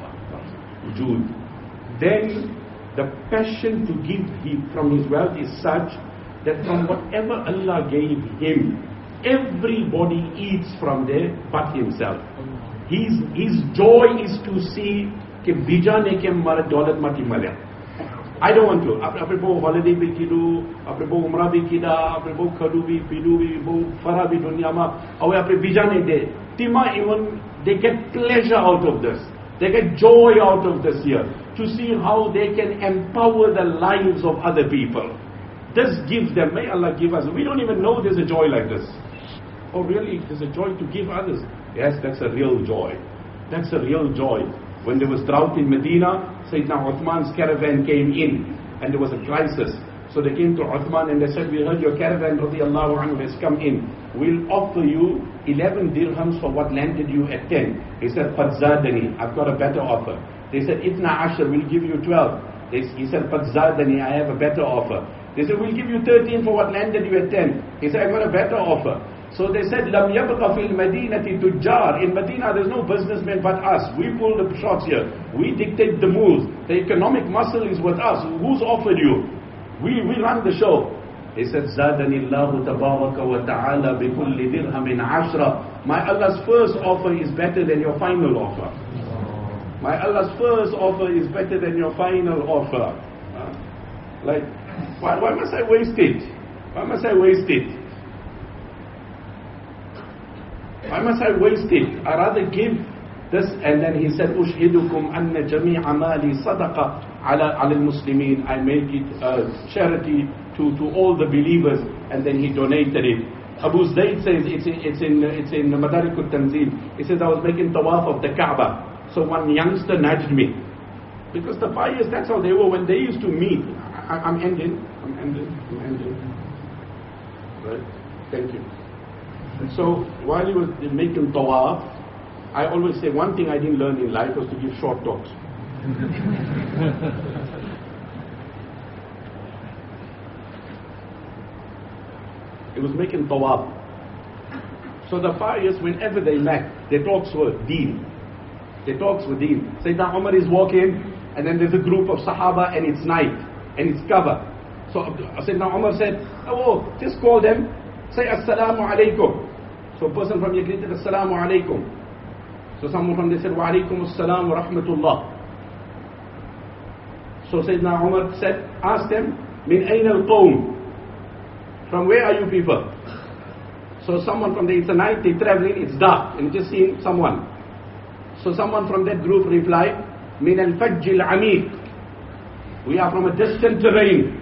Jude. Then the passion to give from his wealth is such that from whatever Allah gave him, Everybody eats from there but himself. His, his joy is to see कि बीजा ने के हमारे दौलत मटी मल्या I don't want to. Après bo holiday bi kidu, après bo umrah bi kida, après bo khadu bi, pidu bi, bo farah bi dunya ma, awe après bijane de. Tima even, they get pleasure out of this. They get joy out of this year. To see how they can empower the lives of other people. This gives them, may Allah give us. We don't even know there's a joy like this. Oh really, there's a joy to give others. Yes, that's a real joy. That's a real joy. When there was drought in Medina, Sayyidina Uthman's caravan came in and there was a crisis. So they came to Uthman and they said, We heard your caravan, radiallahu anhu, has come in. We'll offer you 11 dirhams for what landed you at 10. He said, Fadzadani, I've got a better offer. They said, Itna Ashar, we'll give you 12. They, he said, Fadzadani, I have a better offer. They said, We'll give you 13 for what landed you at 10. He said, I've got a better offer. So they said, لَمْ يَبْقَ فِي الْمَدِينَةِ تُجَّارٍ In Medina, there's no businessmen but us. We pull the shots here. We dictate the moves. The economic muscle is with us. Who's offered you? We, we run the show. He said, زَادَنِ اللَّهُ تَبَارَكَ وَتَعَالَى بِكُلِّ دِرْهَمٍ عَشْرًا My Allah's first offer is better than your final offer. My Allah's first offer is better than your final offer. Uh, like, why, why must I waste it? Why must I waste it? Why must I waste it? I rather give this and then he said, أشهدكم أن جميع مالي صدقة ala al muslimin I make it a charity to, to all the believers and then he donated it Abu Zayd says it's in, it's in, it's in Madarik al-Tanzil. He says I was making tawaf of the Kaaba. So one youngster nudged me. Because the pious, that's how they were when they used to meet. I, I'm ending. I'm ending. I'm ending. Right? Thank you. So while he was making tawaf, I always say one thing I didn't learn in life was to give short talks. He was making tawaf. So the pious, whenever they met, their talks were deen. Their talks were deen. Sayyidina Umar is walking, and then there's a group of Sahaba, and it's night, and it's cover. So uh, Sayyidina Umar said, Oh, just call them, say Assalamu alaikum. So a person from here greeted Assalamu alaikum. So someone from there said, Wa alaikum assalam wa rahmatullah. So Sayyidina Umar said, ask them, Min ayna al-qawm? From where are you people? So someone from there, it's a night, they're traveling, it's dark, and just seeing someone. So someone from that group replied, Min al-fajj al-amiq. We are from a distant terrain.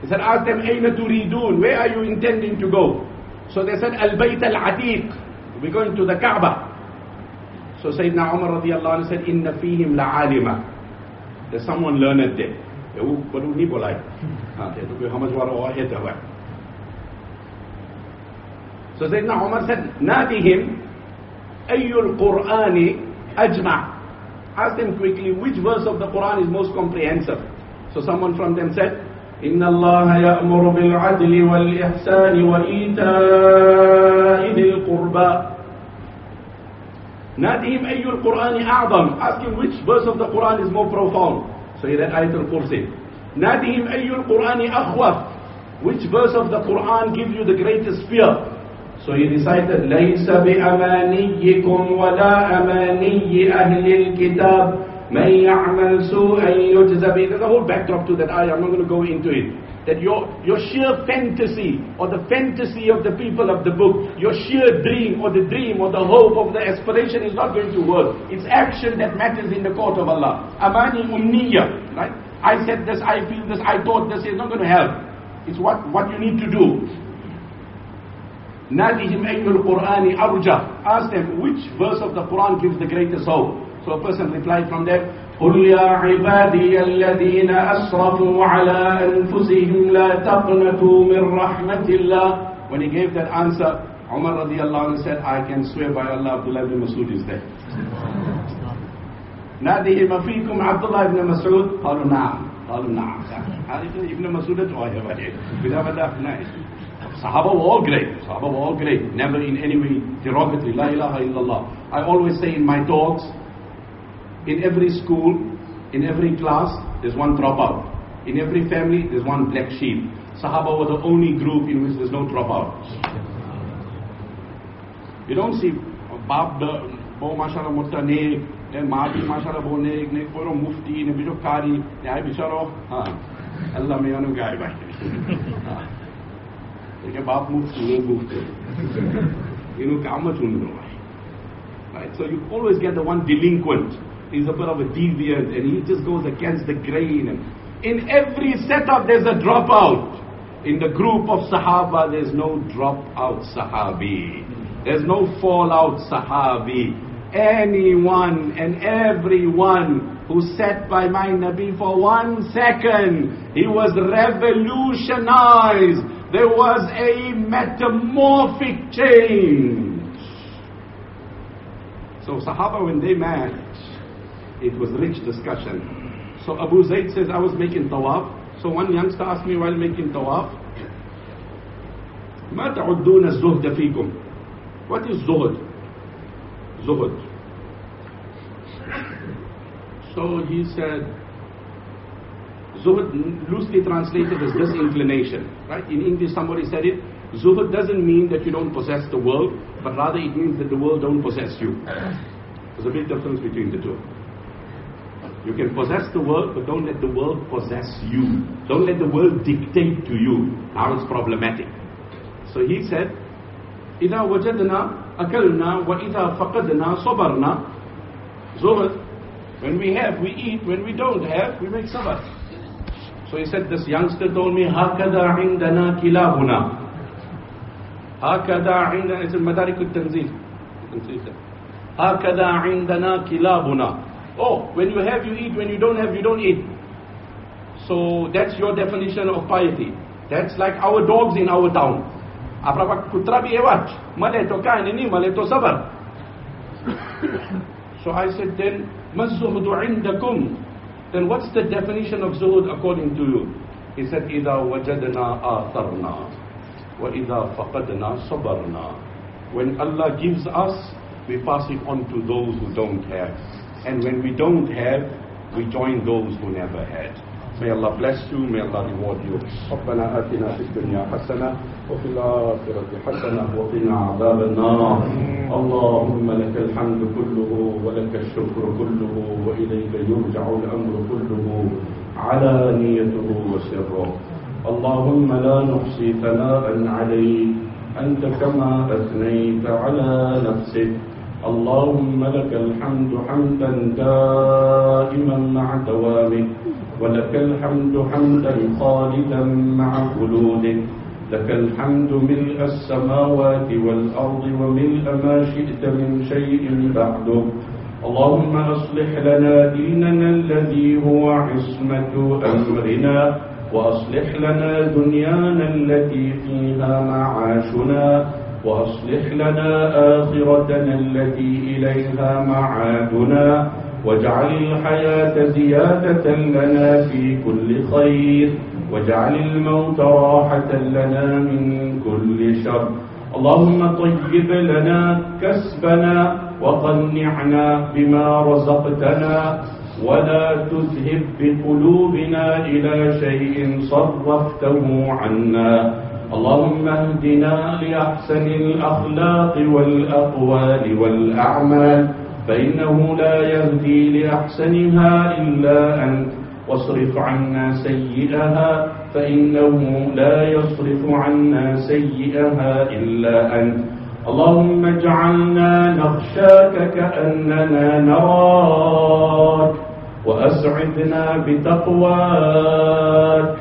He said, ask them, Aina turidun, where are you intending to go? So they said, Al-bayt al-atiq. We're going to the Kaaba. So Sayyidina Umar radiallahu anhu said, Inna fihim la'alima. There's someone learned there. वो बड़ू नहीं बोला है हाँ तो कोई समझ वाला हुआ है तो So Sayyidina Umar said, Nadihim, Ayyul Qur'ani ajma. Ask them quickly, which verse of the Quran is most comprehensive? So someone from them said, إن الله يأمر بالعدل والإحسان وإيتاء ذي القربى نادهم أي القرآن أعظم Ask him which verse of the Quran is more profound So he read Ayat al-Kursi نادهم أي القرآن أخوف Which verse of the Quran gives you the greatest fear So he recited ليس بأمانيكم ولا أماني أهل الكتاب من يعمل سوءا يجزى به There's a whole backdrop to that ayah, I'm not going to go into it. That your, your sheer fantasy or the fantasy of the people of the book, your sheer dream or the dream or the hope of the aspiration is not going to work. It's action that matters in the court of Allah. Amani unniya, right? I said this, I feel this, I thought this, is not going to help. It's what, what you need to do. Nadihim ayyul Qur'ani arja. Ask them which verse of the Quran gives the greatest hope. So a person replied from there, قل يا عبادي الذين أسرفوا على أنفسهم لا تقنطوا من رحمة الله When he gave that answer, Umar radiallahu anhu said, I can swear by Allah, Abdullah ibn Masud is there. نادهم فيكم عبد الله بن مسعود قالوا نعم قالوا نعم عارف ابن مسعود تواجه بعدين بلا بدا نعم Sahaba were all great. Sahaba were all great. Never in any way derogatory. La ilaha illallah. I always say in my talks, in every school, in every class, there's one dropout. In every family, there's one black sheep. Sahaba were the only group in which there's no dropout. You don't see uh, Bab the Bo Mashallah Mutane, and Mahdi Mashallah Bo Nek, Nek Boro Mufti, ne Bijo Kari, ne Ai Bicharo, Allah me anu gai bai. Lekin Bab Mufti, no Mufti. You know, Kama Chunro. Right? So you always get the one delinquent he's a bit of a deviant and he just goes against the grain. And in every setup, there's a dropout. In the group of Sahaba, there's no dropout Sahabi. There's no fallout Sahabi. Anyone and everyone who sat by my Nabi for one second, he was revolutionized. There was a metamorphic change. So Sahaba, when they met, it was rich discussion. So Abu Zayd says, I was making tawaf. So one youngster asked me while making tawaf, ما تعدون الزهد فيكم? What is zuhd? Zuhd. So he said, Zuhd loosely translated as disinclination. Right? In English somebody said it, Zuhd doesn't mean that you don't possess the world, but rather it means that the world don't possess you. There's a big difference between the two. You can possess the world, but don't let the world possess you. Don't let the world dictate to you. Now it's problematic. So he said, إذا وجدنا أكلنا وإذا فقدنا صبرنا زهد When we have, we eat. When we don't have, we make sabr. So he said, this youngster told me, هكذا عندنا كلابنا. هكذا عندنا, it's in Madarik al-Tanzil. You can see that. هكذا عندنا كلابنا. Oh, when you have, you eat. When you don't have, you don't eat. So that's your definition of piety. That's like our dogs in our town. Apa kutra bi ewat, male to kain ini, male to sabar. So I said then, mazzuhdu indakum. Then what's the definition of zuhud according to you? He said, إذا وجدنا آثرنا وإذا فقدنا صبرنا. When Allah gives us, we pass it on to those who don't have. And when we don't have, we join those who never had. May Allah bless you, may Allah reward you. ربنا آتنا في الدنيا حسنة وفي الآخرة حسنة وقنا عذاب النار اللهم لك الحمد كله ولك الشكر كله وإليك يرجع الأمر كله علانيته وسره اللهم لا نحصي ثناء عليك أنت كما أثنيت على نفسك اللهم لك الحمد حمدا دائما مع دوامك ولك الحمد حمدا خالدا مع خلودك لك الحمد ملء السماوات والأرض وملء ما شئت من شيء بعده. اللهم أصلح لنا ديننا الذي هو عصمة أمرنا وأصلح لنا دنيانا التي فيها معاشنا. وأصلح لنا آخرتنا التي إليها معادنا واجعل الحياة زيادة لنا في كل خير واجعل الموت راحة لنا من كل شر. اللهم طيب لنا كسبنا وقنعنا بما رزقتنا ولا تذهب بقلوبنا إلى شيء صرفته عنا. اللهم اهدنا لأحسن الأخلاق والأقوال والأعمال فإنه لا يهدي لأحسنها إلا أنت. واصرف عنا سيئها فإنه لا يصرف عنا سيئها إلا أنت. اللهم اجعلنا نخشاك كأننا نراك وأسعدنا بتقواك.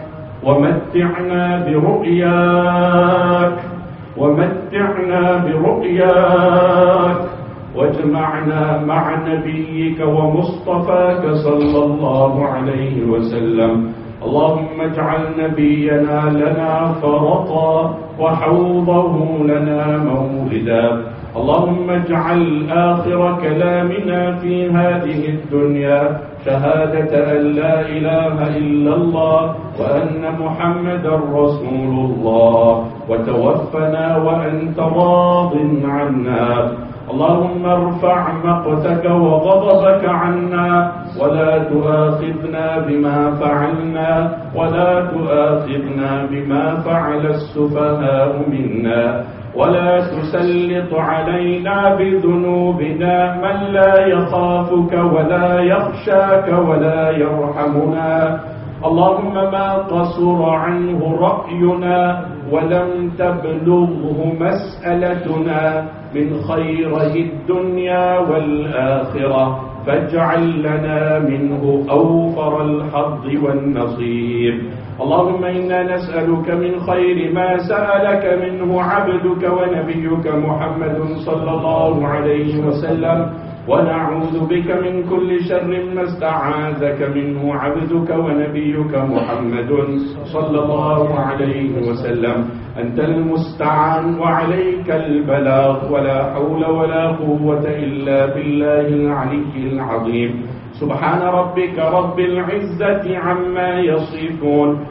ومتعنا برؤياك ومتعنا برؤياك واجمعنا مع نبيك ومصطفاك صلى الله عليه وسلم. اللهم اجعل نبينا لنا فرطا وحوضه لنا موردا اللهم اجعل آخر كلامنا في هذه الدنيا شهادة أن لا إله إلا الله وأن محمد رسول الله. وتوفنا وأنت راض عنا. اللهم ارفع مقتك وغضبك عنا. ولا تؤاخذنا بما فعلنا. ولا تؤاخذنا بما فعل السفهاء منا. ولا تسلط علينا بذنوبنا من لا يخافك ولا يخشاك ولا يرحمنا. اللهم ما قصر عنه رأينا ولم تبلغه مسألتنا من خيره الدنيا والآخرة. فاجعل لنا منه أوفر الحظ والنصيب اللهم إنا نسألك من خير ما سألك منه عبدك ونبيك محمد صلى الله عليه وسلم ونعوذ بك من كل شر ما استعاذك منه عبدك ونبيك محمد صلى الله عليه وسلم. أنت المستعان وعليك البلاغ ولا حول ولا قوة إلا بالله العلي العظيم. سبحان ربك رب العزة عما يصفون.